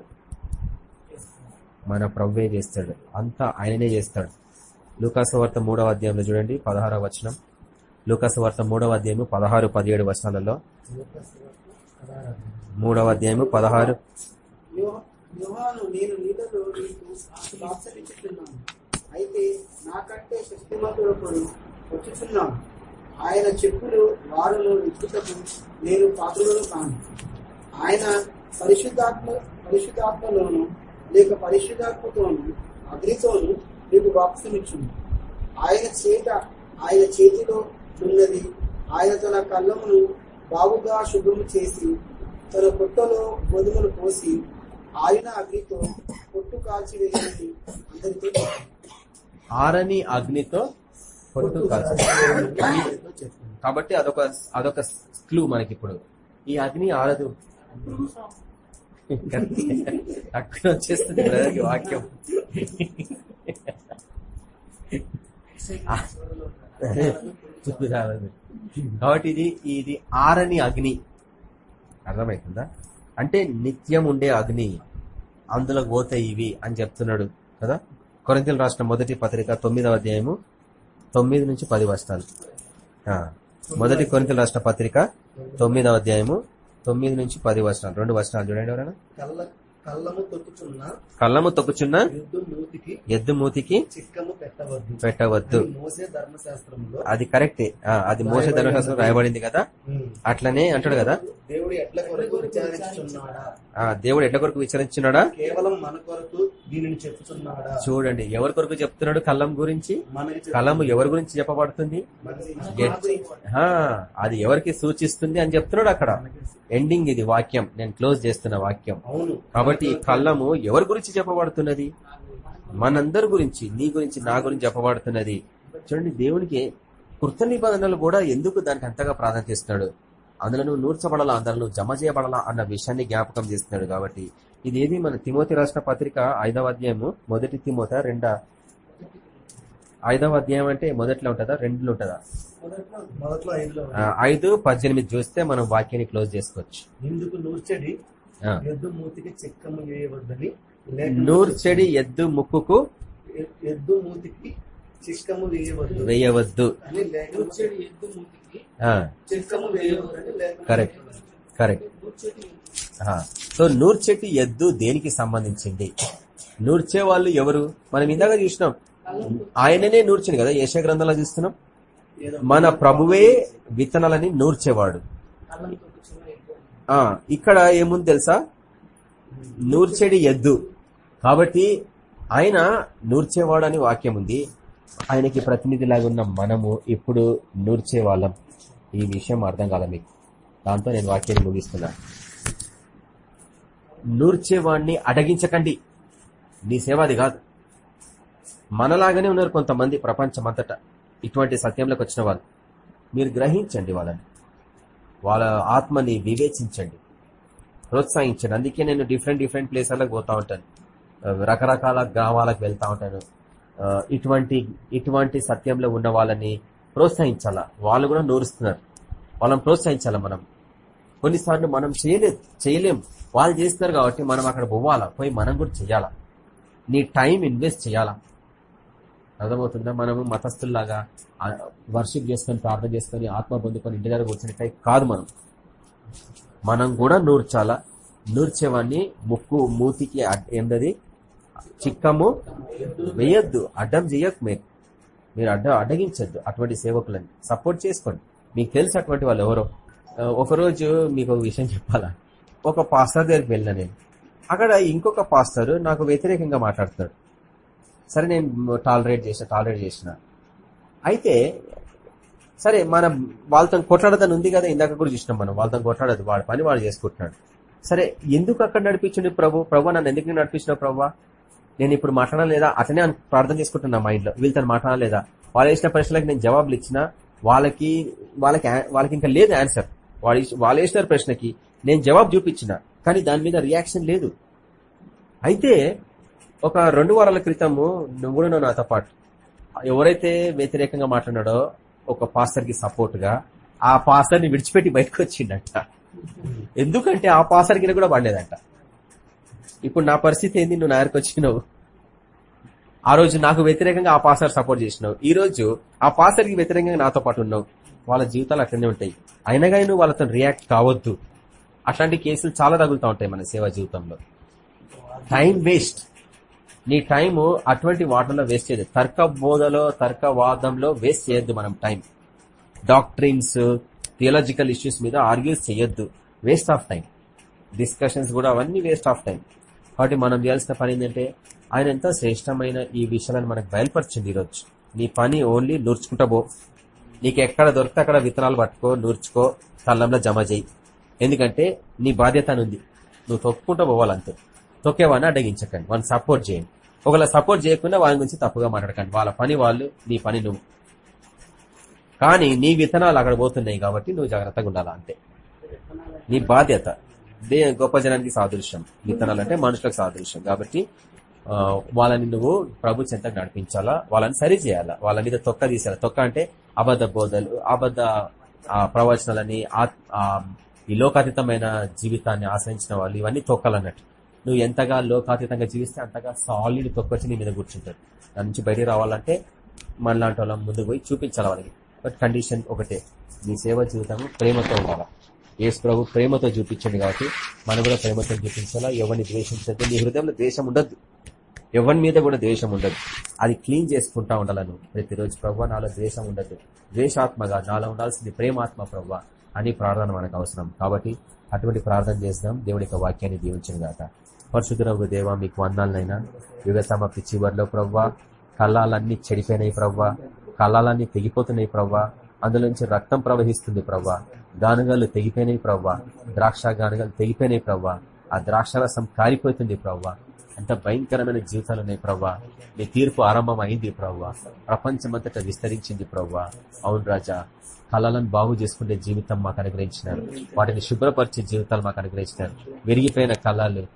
మన ప్రవ్వే చేస్తాడు. అంతా ఆయననే చేస్తాడు. లూకాసవార్త మూడవ అధ్యాయంలో చూడండి పదహారవ వచనం. లూకాసవార్త మూడవ అధ్యాయము పదహారు పదిహేడు వచనాలలో. మూడవ అధ్యాయము పదహారు. అయితే నాకంటే శక్తిమంతుడు ఒకడు ఆయన చెప్పులు వారిలో విప్పుటకు నేను పాత్రలను కాను. ఆయన పరిశుద్ధాత్మ పరిశుద్ధాత్మలోను లేక పరిశుద్ధాత్మతోను అగ్నితోను నీకు బాప్తినిచ్చును ఆయన చేత ఆయన చేతిలో ఉన్నది ఆయన తన కళ్ళమును బాగుగా శుభ్రము చేసి తన పొట్టలో గోధుమలు పోసి ఆరిన అగ్నితో పొట్టు కాల్చి వేయని అందరితో. ఆరని అగ్నితో పొట్టు కాల్చేస్తారు కాబట్టి అదొక అదొక క్లూ మనకి ఇప్పుడు ఈ అగ్ని ఆరదు. [laughs] అక్కడ వచ్చేస్తుంది బ్రదర్కి వాక్యం కాబట్టి ఇది ఇది ఆరని అగ్ని అర్థమవుతుందా అంటే నిత్యం ఉండే అగ్ని అందులో పోతాయి ఇవి అని చెప్తున్నాడు కదా? కొరంతలు రాసిన మొదటి పత్రిక తొమ్మిదవ అధ్యాయము తొమ్మిది నుంచి పది వస్తాను. మొదటి కొరింతలు రాష్ట్ర పత్రిక తొమ్మిదవ అధ్యాయము తొమ్మిది నుంచి పది వచనాలు. రెండు వచనాలు చూడండి ఎవరైనా? కళ్ళము తొక్కుచున్న ఎద్దు మూతికి పెట్టవద్దు. అది మోసే ధర్మశాస్త్రంలో అది కరెక్టే. అది మోస ధర్మశాస్త్రం రాయబడింది కదా? అట్లనే అంటాడు కదా? దేవుడు ఎడ్ల కొరకు విచారించుచున్నాడా? ఆ దేవుడు ఎట్ల కొరకు విచారించున్నాడా కేవలం మన కొరకు దీనిని చెప్పుచున్నాడా? చూడండి ఎవరి కొరకు చెప్తున్నాడు కళ్ళం గురించి? కళ్ళము ఎవరి గురించి చెప్పబడుతుంది? అది ఎవరికి సూచిస్తుంది అని చెప్తున్నాడు అక్కడ. ఎండింగ్ ఇది వాక్యం. నేను క్లోజ్ చేస్తున్న వాక్యం. అవును. కాబట్టి ఈ కళ్ళము ఎవరి గురించి చెప్పబడుతున్నది? మనందరి గురించి నీ గురించి నా గురించి చెప్పబడుతున్నది. చూడండి దేవునికి కృత నిబంధనలు కూడా ఎందుకు దానికి అంతగా ప్రాధాన్యత ఇస్తున్నాడు? అందులో నువ్వు నూర్చబడాలా? అందులో నువ్వు జమ చేయబడాలా? అన్న విషయాన్ని జ్ఞాపకం చేస్తున్నాడు కాబట్టి. ఇదేది మన తిమోతి రాష్ట్ర పత్రిక ఐదవ అధ్యాయము మొదటి తిమోత రెండ ఐదవ అధ్యాయం అంటే మొదట్లో ఉంటుందా? రెండులో ఉంటుందా? ఐదు పద్దెనిమిది చూస్తే మనం వాక్యాన్ని క్లోజ్ చేసుకోవచ్చు. ఎద్దు మూతికి చిక్కము వేయవద్దని లేఖనం నూర్చెడి ఎద్దు ముక్కుకు ఎద్దు మూతికి చిక్కము వేయవద్దు వేయవద్దు. కరెక్ట్. కరెక్ట్. సో నూర్చెట్టి ఎద్దు దేనికి సంబంధించింది? నూర్చే వాళ్ళు ఎవరు? మనం ఇందాక చూసినాం. ఆయననే నూర్చింది కదా? యశ గ్రంథంలో చూస్తున్నాం. మన ప్రభువే విత్తనాలని నూర్చేవాడు కళ్ళం తొక్కుచున్న ఎద్దు ఆ ఇక్కడ ఏముంది తెలుసా? నూర్చెడి ఎద్దు. కాబట్టి ఆయన నూర్చేవాడు అని వాక్యం ఉంది ఆయనకి ప్రతినిధిలాగా ఉన్న మనము ఇప్పుడు నూర్చే వాళ్ళం ఈ విషయం అర్థం కాల మీకు. దాంతో నేను వాక్యాన్ని ముగిస్తున్నా. నూర్చేవాడిని అడగించకండి. నీ సేవ అది కాదు. మనలాగానే ఉన్నారు కొంతమంది ప్రపంచమంతటా. ఇటువంటి సత్యంలోకి వచ్చిన వాళ్ళు. మీరు గ్రహించండి వాళ్ళని. వాళ్ళ ఆత్మని వివేచించండి. ప్రోత్సహించండి. అందుకే నేను డిఫరెంట్ డిఫరెంట్ ప్లేసర్లకు పోతా ఉంటాను. రకరకాల గ్రామాలకు వెళ్తా ఉంటాను. ఇటువంటి ఇటువంటి సత్యంలో ఉన్న వాళ్ళని ప్రోత్సహించాలా? వాళ్ళు కూడా నూరుస్తున్నారు. వాళ్ళని ప్రోత్సహించాలా మనం? కొన్నిసార్లు మనం చేయలేదు చేయలేం. వాళ్ళు చేస్తున్నారు కాబట్టి మనం అక్కడ పోవాలా? పోయి మనం కూడా చేయాలా? నీ టైం ఇన్వెస్ట్ చేయాలా? అర్థమవుతుందా? మనము మతస్థుల్లాగా వర్షిప్ చేసుకొని ప్రార్థన చేసుకొని ఆత్మ పొందుకొని ఇంటి దగ్గర కూర్చునే కాదు మనం. మనం కూడా నూర్చాలా. నూర్చేవాడిని ముక్కు మూతికి అడ్- ఏంటది చిక్కము వేయొద్దు. అడ్డం చేయకు మీరు. మీరు అడ్డ అడ్డగించద్దు అటువంటి సేవకులని. సపోర్ట్ చేసుకోండి. మీకు తెలుసు అటువంటి వాళ్ళు ఎవరో. ఒకరోజు మీకు ఒక విషయం చెప్పాలా? ఒక పాస్టర్ దగ్గరికి వెళ్ళిన నేను. అక్కడ ఇంకొక పాస్టర్ నాకు వ్యతిరేకంగా మాట్లాడతాడు సరే నేను టాలరేట్ చేసిన టాలరేట్ చేసిన అయితే సరే మనం వాళ్ళతో కొట్లాడదని ఉంది కదా ఇందాక కూడా చూసినాం మనం. వాళ్ళతో కొట్లాడదు వాడు పని వాడు చేసుకుంటున్నాడు. సరే ఎందుకు అక్కడ నడిపించండి ప్రభు? ప్రభు నన్ను ఎందుకు నడిపించినావు ప్రభు? నేను ఇప్పుడు మాట్లాడలేదా అతనే ప్రార్థన చేసుకుంటున్నా మైండ్లో. వీళ్ళతో మాట్లాడలేదా వాళ్ళు వేసిన ప్రశ్నలకు నేను జవాబులు ఇచ్చినా వాళ్ళకి వాళ్ళకి వాళ్ళకి ఇంకా లేదు ఆన్సర్ వాళ్ళు వాళ్ళు వేసిన ప్రశ్నకి నేను జవాబు చూపించిన కానీ దాని మీద రియాక్షన్ లేదు. అయితే ఒక రెండు వారాల క్రితము నువ్వు నాతో పాటు. ఎవరైతే వ్యతిరేకంగా మాట్లాడాడో ఒక పాస్టర్కి ఆ పాస్టర్ని విడిచిపెట్టి బయటకు వచ్చిండట. ఎందుకంటే ఆ పాస్టర్ కూడా పడలేదంట. ఇప్పుడు నా పరిస్థితి ఏంది? నువ్వు నా దగ్గరకు వచ్చినావు. ఆ రోజు నాకు వ్యతిరేకంగా ఆ పాస్టర్ సపోర్ట్ చేసినావు. ఈ రోజు ఆ పాస్టర్కి వ్యతిరేకంగా నాతో పాటు ఉన్నావు. వాళ్ళ జీవితాలు అట్లనే ఉంటాయి. అయినా కానీ నువ్వు వాళ్ళతో రియాక్ట్ కావద్దు. అట్లాంటి కేసులు చాలా తగులుతూ ఉంటాయి మన సేవా జీవితంలో. టైం వేస్ట్ నీ టైం అటువంటి వాటిలో వేస్ట్ చేయదు. తర్క బోధలో తర్కవాదంలో వేస్ట్ చేయొద్దు మనం టైం. డాక్టరీన్స్ థియలాజికల్ ఇష్యూస్ మీద ఆర్గ్యూస్ చేయొద్దు. Waste of time. డిస్కషన్స్ కూడా అవన్నీ వేస్ట్ ఆఫ్ టైం. కాబట్టి మనం చేయాల్సిన పని ఏంటంటే ఆయన ఎంతో శ్రేష్టమైన ఈ విషయాలను మనకు బయలుపరిచింది ఈరోజు. నీ పని ఓన్లీ నూర్చుకుంటా పో. నీకు ఎక్కడ దొరికితే అక్కడ విత్తనాలు పట్టుకో నూర్చుకో స్థలంలో జమ చేయి. ఎందుకంటే నీ బాధ్యత అని ఉంది. నువ్వు తొక్కుంటూ పోవాలంతే. తొక్కేవాడిని అడ్డగించకండి. వాళ్ళని సపోర్ట్ చేయండి. ఒకవేళ సపోర్ట్ చేయకుండా వాళ్ళ గురించి తప్పుగా మాట్లాడకండి. వాళ్ళ పని వాళ్ళు నీ పని నువ్వు. కానీ నీ విత్తనాలు అక్కడ పోతున్నాయి కాబట్టి నువ్వు జాగ్రత్తగా ఉండాలా అంతే. నీ బాధ్యత. దే గొప్ప జనానికి సాదృశ్యం. విత్తనాలు అంటే మనుషులకు సాదృశ్యం. కాబట్టి వాళ్ళని నువ్వు ప్రభు చెంత నడిపించాలా? వాళ్ళని సరి చేయాలా? వాళ్ళ మీద తొక్క తీసేయాలి? తొక్క అంటే అబద్ధ బోధలు అబద్ధ ఆ, ప్రవచనాలని ఈ లోకాతీతమైన జీవితాన్ని ఆశ్రయించిన వాళ్ళు ఇవన్నీ తొక్కలన్నట్టు నువ్వు ఎంతగా లోకాతీతంగా జీవిస్తే అంతగా సాలిడ్ తొక్కొచ్చి నీ మీద కూర్చుంటారు దాని నుంచి బయటికి రావాలంటే మనలాంటి వాళ్ళ ముందుకు పోయి చూపించాలి వాళ్ళకి. బట్ కండిషన్ ఒకటే. నీ సేవ జీవితం ప్రేమతో ఉండాలి? యేసు ప్రభు ప్రేమతో చూపించండి కాబట్టి మనం కూడా ప్రేమతో చూపించాలా? ఎవరిని ద్వేషించద్దు. నీ హృదయంలో ద్వేషం ఉండద్దు. ఎవరి మీద కూడా ద్వేషం ఉండదు అది క్లీన్ చేసుకుంటా ఉండాలను ప్రతిరోజు ప్రభు నాలో ద్వేషం ఉండదు ద్వేషాత్మగా నాలో ఉండాల్సింది ప్రేమాత్మ ప్రభు. అని ప్రార్థన మనకు అవసరం. కాబట్టి అటువంటి ప్రార్థన చేద్దాం దేవుడి యొక్క వాక్యాన్ని దీవించిన గాక. పరిశుద్ధరవు దేవ మీకు వందాలనైనా. యుగ సమాప్తి చివరిలో ప్రవ్వా. కళ్ళాలన్నీ చెడిపోయినాయి ప్రవ్వా. కళ్ళాలన్నీ తెగిపోతున్నాయి ప్రవ్వా. అందులోంచి రక్తం ప్రవహిస్తుంది ప్రవ్వా. గానుగలు తెగిపోయినాయి ప్రవ్వా. ద్రాక్ష గానుగలు తెగిపోయినాయి ప్రవ్వా. ఆ ద్రాక్ష రసం కారిపోతుంది ప్రవ్వా. అంత భయంకరమైన జీవితాలు ఉన్నాయి ప్రవ్వా. నీ తీర్పు ఆరంభం అయింది ప్రవ్వా. ప్రపంచమంతటా విస్తరించింది ప్రవ్వా. అవును రాజా. కళలను బాగు చేసుకునే జీవితం మాకు అనుగ్రహించినారు. వాటిని శుభ్రపరిచే జీవితాలు మాకు అనుగ్రహించినారు. విరిగిపోయిన కళలు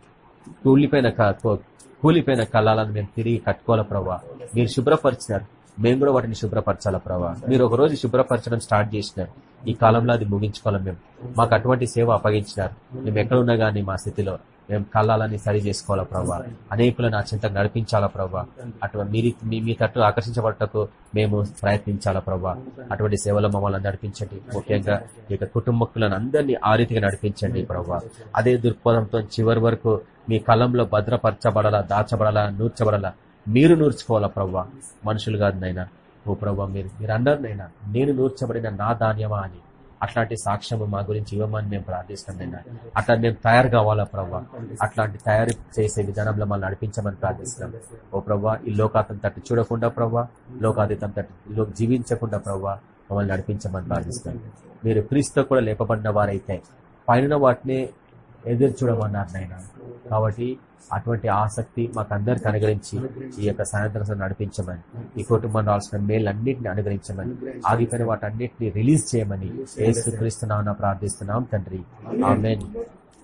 కూలిపోయిన కూలిపోయిన కళాలను మేము తిరిగి కట్టుకోవాలా ప్రభావ మీరు శుభ్రపరిచినారు. మేము కూడా వాటిని శుభ్రపరచాలా ప్రభావ మీరు ఒక రోజు శుభ్రపరచడం స్టార్ట్ చేసినారు. ఈ కాలంలో అది ముగించుకోవాలి మేము? మాకు అటువంటి సేవ అప్పగించినారు. మేము ఎక్కడున్నా గానీ మా స్థితిలో మేము కళ్ళాలని సరి చేసుకోవాలా ప్రభా? అనేకులను నా చింత నడిపించాలా ప్రభా? అటువంటి మీ మీ తట్టు ఆకర్షించబడటకు మేము ప్రయత్నించాలా ప్రభా? అటువంటి సేవలు మమ్మల్ని నడిపించండి. ముఖ్యంగా ఈ యొక్క కుటుంబకులను అందరినీ ఆ రీతిగా నడిపించండి ప్రభా. అదే దృక్పథంతో చివరి వరకు మీ కలంలో భద్రపరచబడాలా దాచబడాలా నూర్చబడాలా? మీరు నూర్చుకోవాలా ప్రభా? మనుషులు కాదు నైనా ఓ ప్రభా మీరు మీరు అన్నారు నైనా నేను నూర్చబడిన నా ధాన్యమా అని. అట్లాంటి సాక్ష్యము మా గురించి ఇవ్వమని మేము ప్రార్థిస్తాం అట్లా మేము తయారు కావాలా ప్రవ్వా? అట్లాంటి తయారు చేసే విధానంలో మమ్మల్ని నడిపించమని ప్రార్థిస్తాం. ఓ ప్రవ్వా ఈ లోకాతం తట్టు చూడకుండా ప్రవ్వా లోకాతీతం తట్టు జీవించకుండా ప్రవ్వా మమ్మల్ని నడిపించమని ప్రార్థిస్తున్నాం మీరు క్రీస్తు కూడా లేపబడిన వారైతే పైన వాటిని ఎదురు చూడమన్నారు నాయన. కాబట్టి అటువంటి ఆసక్తి మాకు అందరికి అనుగ్రహించి ఈ యొక్క సాయంత్రం నడిపించమని ఈ కుటుంబం రావాల్సిన మేలన్నింటిని అనుగ్రహించమని ఆగిపోయిన వాటన్నిటిని రిలీజ్ చేయమని ఏసుక్రీస్తున్నామని ప్రార్థిస్తున్నాం తండ్రి. ఆమెన్.